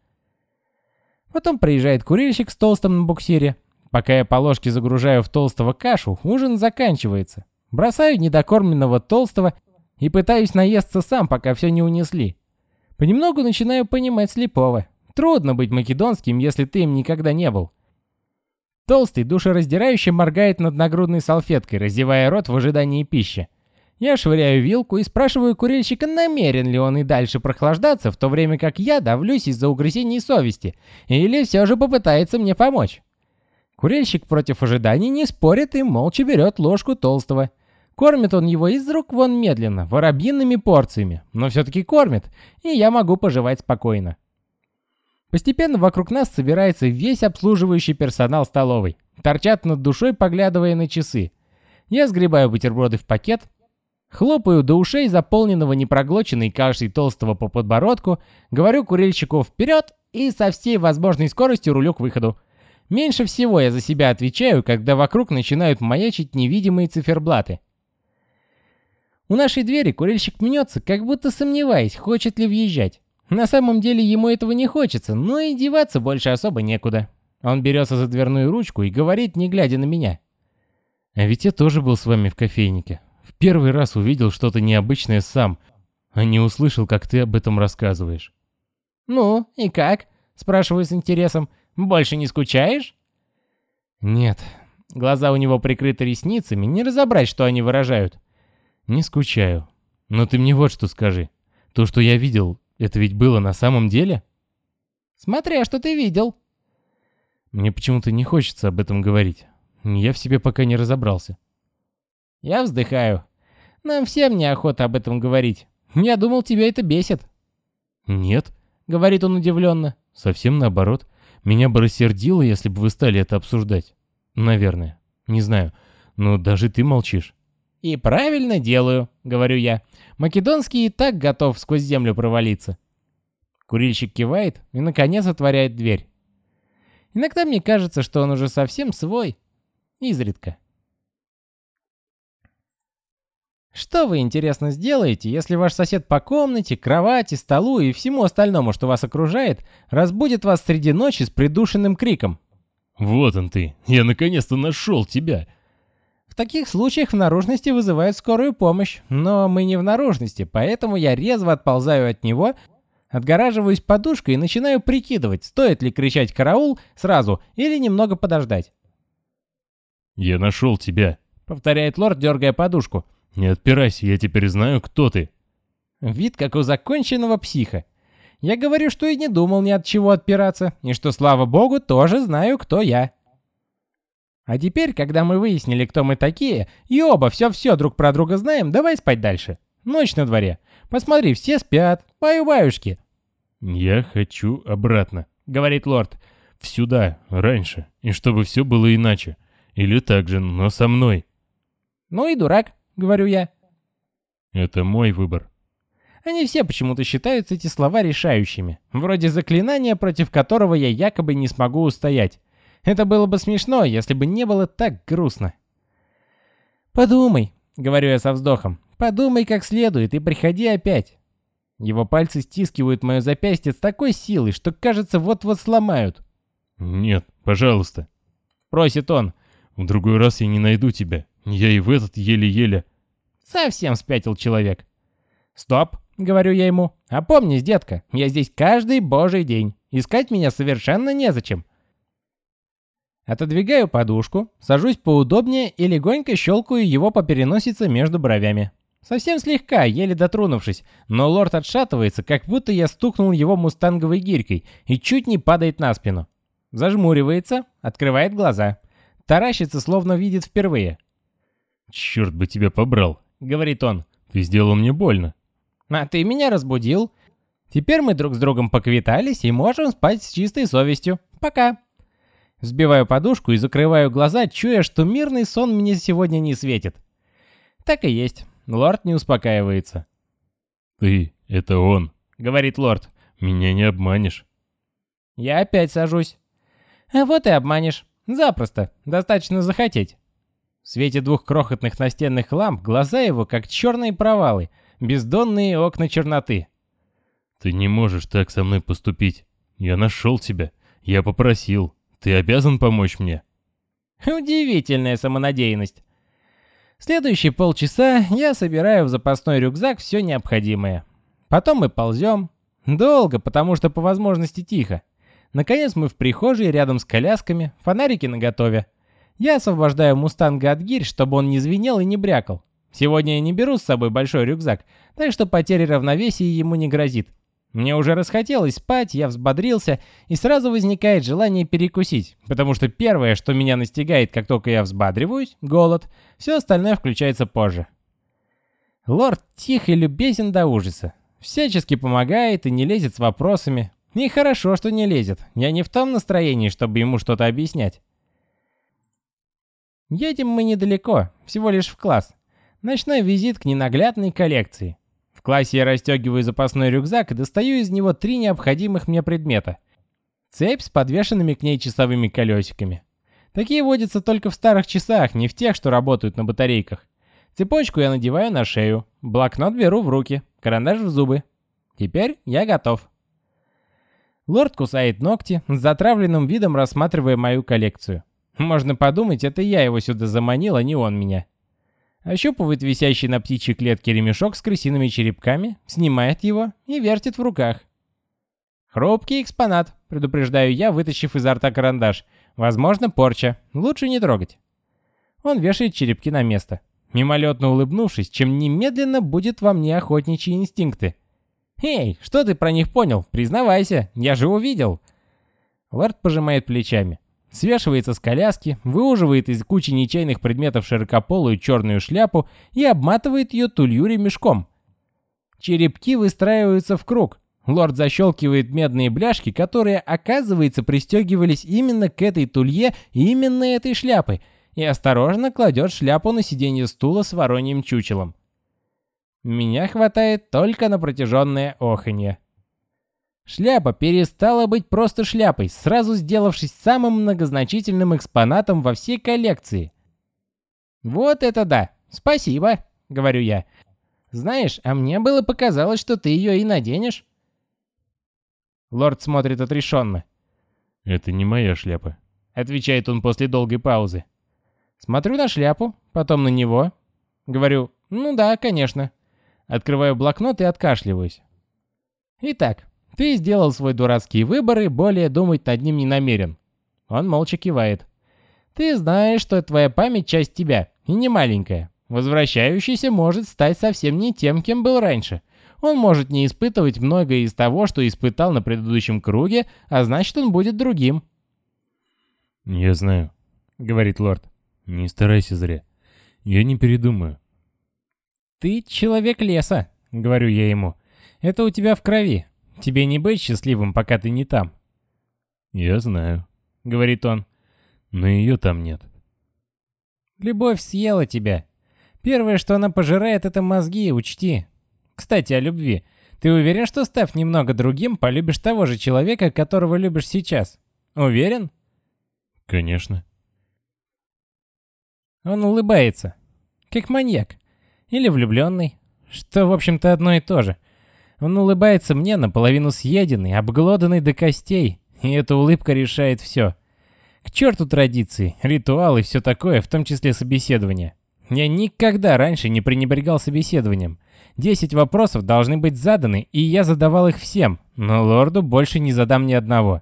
Потом приезжает курильщик с толстым на буксире. Пока я по ложке загружаю в толстого кашу, ужин заканчивается. Бросаю недокормленного толстого и пытаюсь наесться сам, пока все не унесли. Понемногу начинаю понимать слепого. Трудно быть македонским, если ты им никогда не был. Толстый душераздирающе моргает над нагрудной салфеткой, раздевая рот в ожидании пищи. Я швыряю вилку и спрашиваю курильщика, намерен ли он и дальше прохлаждаться, в то время как я давлюсь из-за угрызений совести, или все же попытается мне помочь. Курильщик против ожиданий не спорит и молча берет ложку толстого. Кормит он его из рук вон медленно, воробьиными порциями, но все-таки кормит, и я могу пожевать спокойно. Постепенно вокруг нас собирается весь обслуживающий персонал столовой. Торчат над душой, поглядывая на часы. Я сгребаю бутерброды в пакет, хлопаю до ушей заполненного непроглоченной кашей толстого по подбородку, говорю курильщику «вперед» и со всей возможной скоростью рулю к выходу. Меньше всего я за себя отвечаю, когда вокруг начинают маячить невидимые циферблаты. У нашей двери курильщик мнется, как будто сомневаясь, хочет ли въезжать. На самом деле ему этого не хочется, но и деваться больше особо некуда. Он берется за дверную ручку и говорит, не глядя на меня. «А ведь я тоже был с вами в кофейнике. В первый раз увидел что-то необычное сам, а не услышал, как ты об этом рассказываешь». «Ну, и как?» – спрашиваю с интересом. «Больше не скучаешь?» «Нет». Глаза у него прикрыты ресницами, не разобрать, что они выражают. «Не скучаю. Но ты мне вот что скажи. То, что я видел, это ведь было на самом деле?» «Смотря, что ты видел». «Мне почему-то не хочется об этом говорить. Я в себе пока не разобрался». Я вздыхаю. «Нам всем неохота об этом говорить. Я думал, тебя это бесит». «Нет», — говорит он удивленно. «Совсем наоборот. Меня бы рассердило, если бы вы стали это обсуждать. Наверное. Не знаю. Но даже ты молчишь. «И правильно делаю», — говорю я. «Македонский и так готов сквозь землю провалиться». Курильщик кивает и, наконец, отворяет дверь. Иногда мне кажется, что он уже совсем свой. Изредка. Что вы, интересно, сделаете, если ваш сосед по комнате, кровати, столу и всему остальному, что вас окружает, разбудит вас среди ночи с придушенным криком? «Вот он ты! Я наконец-то нашел тебя!» таких случаях в наружности вызывают скорую помощь, но мы не в наружности, поэтому я резво отползаю от него, отгораживаюсь подушкой и начинаю прикидывать, стоит ли кричать «караул» сразу или немного подождать. «Я нашел тебя», — повторяет лорд, дергая подушку. «Не отпирайся, я теперь знаю, кто ты». Вид как у законченного психа. Я говорю, что и не думал ни от чего отпираться, и что, слава богу, тоже знаю, кто я. А теперь, когда мы выяснили, кто мы такие, и оба все-все друг про друга знаем, давай спать дальше. Ночь на дворе. Посмотри, все спят. Баю-баюшки. «Я хочу обратно», — говорит лорд. «Сюда, раньше, и чтобы все было иначе. Или так же, но со мной». «Ну и дурак», — говорю я. Это мой выбор. Они все почему-то считают эти слова решающими, вроде заклинания, против которого я якобы не смогу устоять. Это было бы смешно, если бы не было так грустно. «Подумай», — говорю я со вздохом, — «подумай как следует и приходи опять». Его пальцы стискивают мое запястье с такой силой, что, кажется, вот-вот сломают. «Нет, пожалуйста», — просит он. «В другой раз я не найду тебя. Я и в этот еле-еле...» Совсем спятил человек. «Стоп», — говорю я ему. «Опомнись, детка, я здесь каждый божий день. Искать меня совершенно незачем». Отодвигаю подушку, сажусь поудобнее и легонько щелкаю его по переносице между бровями. Совсем слегка, еле дотронувшись, но лорд отшатывается, как будто я стукнул его мустанговой гирькой и чуть не падает на спину. Зажмуривается, открывает глаза. Таращится, словно видит впервые. «Черт бы тебя побрал», — говорит он. «Ты сделал мне больно». «А ты меня разбудил. Теперь мы друг с другом поквитались и можем спать с чистой совестью. Пока». Сбиваю подушку и закрываю глаза, чуя, что мирный сон мне сегодня не светит. Так и есть. Лорд не успокаивается. «Ты — это он», — говорит лорд. «Меня не обманешь». Я опять сажусь. А вот и обманешь. Запросто. Достаточно захотеть. В свете двух крохотных настенных ламп глаза его как черные провалы, бездонные окна черноты. «Ты не можешь так со мной поступить. Я нашел тебя. Я попросил. Ты обязан помочь мне». Удивительная самонадеянность. Следующие полчаса я собираю в запасной рюкзак все необходимое. Потом мы ползем. Долго, потому что по возможности тихо. Наконец мы в прихожей рядом с колясками, фонарики наготове. Я освобождаю мустанга от гирь, чтобы он не звенел и не брякал. Сегодня я не беру с собой большой рюкзак, так что потеря равновесия ему не грозит. Мне уже расхотелось спать, я взбодрился, и сразу возникает желание перекусить, потому что первое, что меня настигает, как только я взбадриваюсь, голод, все остальное включается позже. Лорд тих и любезен до ужаса. Всячески помогает и не лезет с вопросами. И хорошо, что не лезет. Я не в том настроении, чтобы ему что-то объяснять. Едем мы недалеко, всего лишь в класс. Ночной визит к ненаглядной коллекции классе я расстегиваю запасной рюкзак и достаю из него три необходимых мне предмета. Цепь с подвешенными к ней часовыми колесиками. Такие водятся только в старых часах, не в тех, что работают на батарейках. Цепочку я надеваю на шею, блокнот беру в руки, карандаш в зубы. Теперь я готов. Лорд кусает ногти, с затравленным видом рассматривая мою коллекцию. Можно подумать, это я его сюда заманил, а не он меня. Ощупывает висящий на птичьей клетке ремешок с крысиными черепками, снимает его и вертит в руках. «Хрупкий экспонат», — предупреждаю я, вытащив изо рта карандаш. «Возможно, порча. Лучше не трогать». Он вешает черепки на место, мимолетно улыбнувшись, чем немедленно будет во мне охотничьи инстинкты. «Эй, что ты про них понял? Признавайся, я же увидел». Лорд пожимает плечами. Свешивается с коляски, выуживает из кучи ничейных предметов широкополую черную шляпу и обматывает ее тулью ремешком. Черепки выстраиваются в круг. Лорд защелкивает медные бляшки, которые, оказывается, пристегивались именно к этой тулье и именно этой шляпой, и осторожно кладет шляпу на сиденье стула с вороньим чучелом. Меня хватает только на протяженное оханье. Шляпа перестала быть просто шляпой, сразу сделавшись самым многозначительным экспонатом во всей коллекции. «Вот это да! Спасибо!» — говорю я. «Знаешь, а мне было показалось, что ты ее и наденешь». Лорд смотрит отрешенно. «Это не моя шляпа», — отвечает он после долгой паузы. Смотрю на шляпу, потом на него. Говорю, ну да, конечно. Открываю блокнот и откашливаюсь. Итак, ты сделал свой дурацкий выбор и более думать над ним не намерен. Он молча кивает. Ты знаешь, что твоя память часть тебя, и не маленькая. Возвращающийся может стать совсем не тем, кем был раньше. Он может не испытывать многое из того, что испытал на предыдущем круге, а значит, он будет другим. «Я знаю», — говорит лорд. «Не старайся зря. Я не передумаю». «Ты человек леса», — говорю я ему. «Это у тебя в крови. Тебе не быть счастливым, пока ты не там». «Я знаю», — говорит он, — «но ее там нет». «Любовь съела тебя. Первое, что она пожирает, это мозги, учти. Кстати, о любви. Ты уверен, что став немного другим, полюбишь того же человека, которого любишь сейчас? Уверен? Конечно. Он улыбается. Как маньяк. Или влюбленный. Что, в общем-то, одно и то же. Он улыбается мне, наполовину съеденный, обглоданный до костей. И эта улыбка решает все. К черту традиции, ритуалы и все такое, в том числе собеседование. Я никогда раньше не пренебрегал собеседованием. Десять вопросов должны быть заданы, и я задавал их всем, но лорду больше не задам ни одного.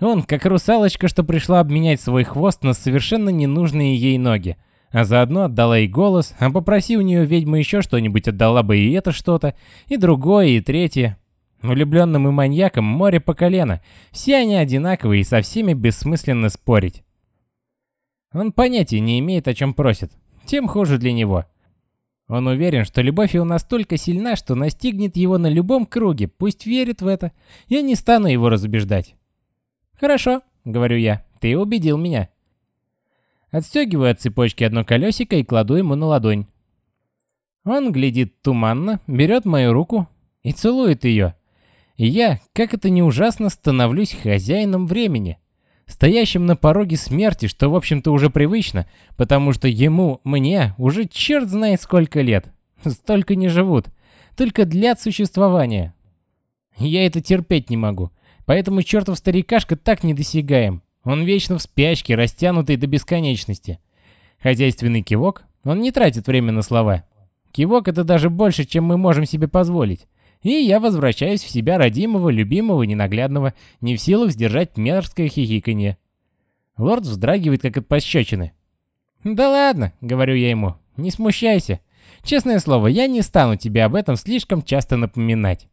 Он, как русалочка, что пришла обменять свой хвост на совершенно ненужные ей ноги, а заодно отдала ей голос, а попроси у нее ведьма еще что-нибудь, отдала бы и это что-то, и другое, и третье. Влюбленным и маньякам море по колено, все они одинаковые и со всеми бессмысленно спорить. Он понятия не имеет, о чем просит, тем хуже для него. Он уверен, что любовь его настолько сильна, что настигнет его на любом круге, пусть верит в это. Я не стану его разубеждать. «Хорошо», — говорю я, — «ты убедил меня». Отстегиваю от цепочки одно колесико и кладу ему на ладонь. Он глядит туманно, берет мою руку и целует ее. И я, как это не ужасно, становлюсь хозяином времени стоящим на пороге смерти, что в общем-то уже привычно, потому что ему, мне, уже черт знает сколько лет. Столько не живут, только длят существования. Я это терпеть не могу, поэтому чертов старикашка так недосягаем. Он вечно в спячке, растянутый до бесконечности. Хозяйственный кивок, он не тратит время на слова. Кивок это даже больше, чем мы можем себе позволить. И я возвращаюсь в себя родимого, любимого, ненаглядного, не в силах сдержать мерзкое хихиканье. Лорд вздрагивает, как от пощечины. «Да ладно», — говорю я ему, — «не смущайся. Честное слово, я не стану тебе об этом слишком часто напоминать».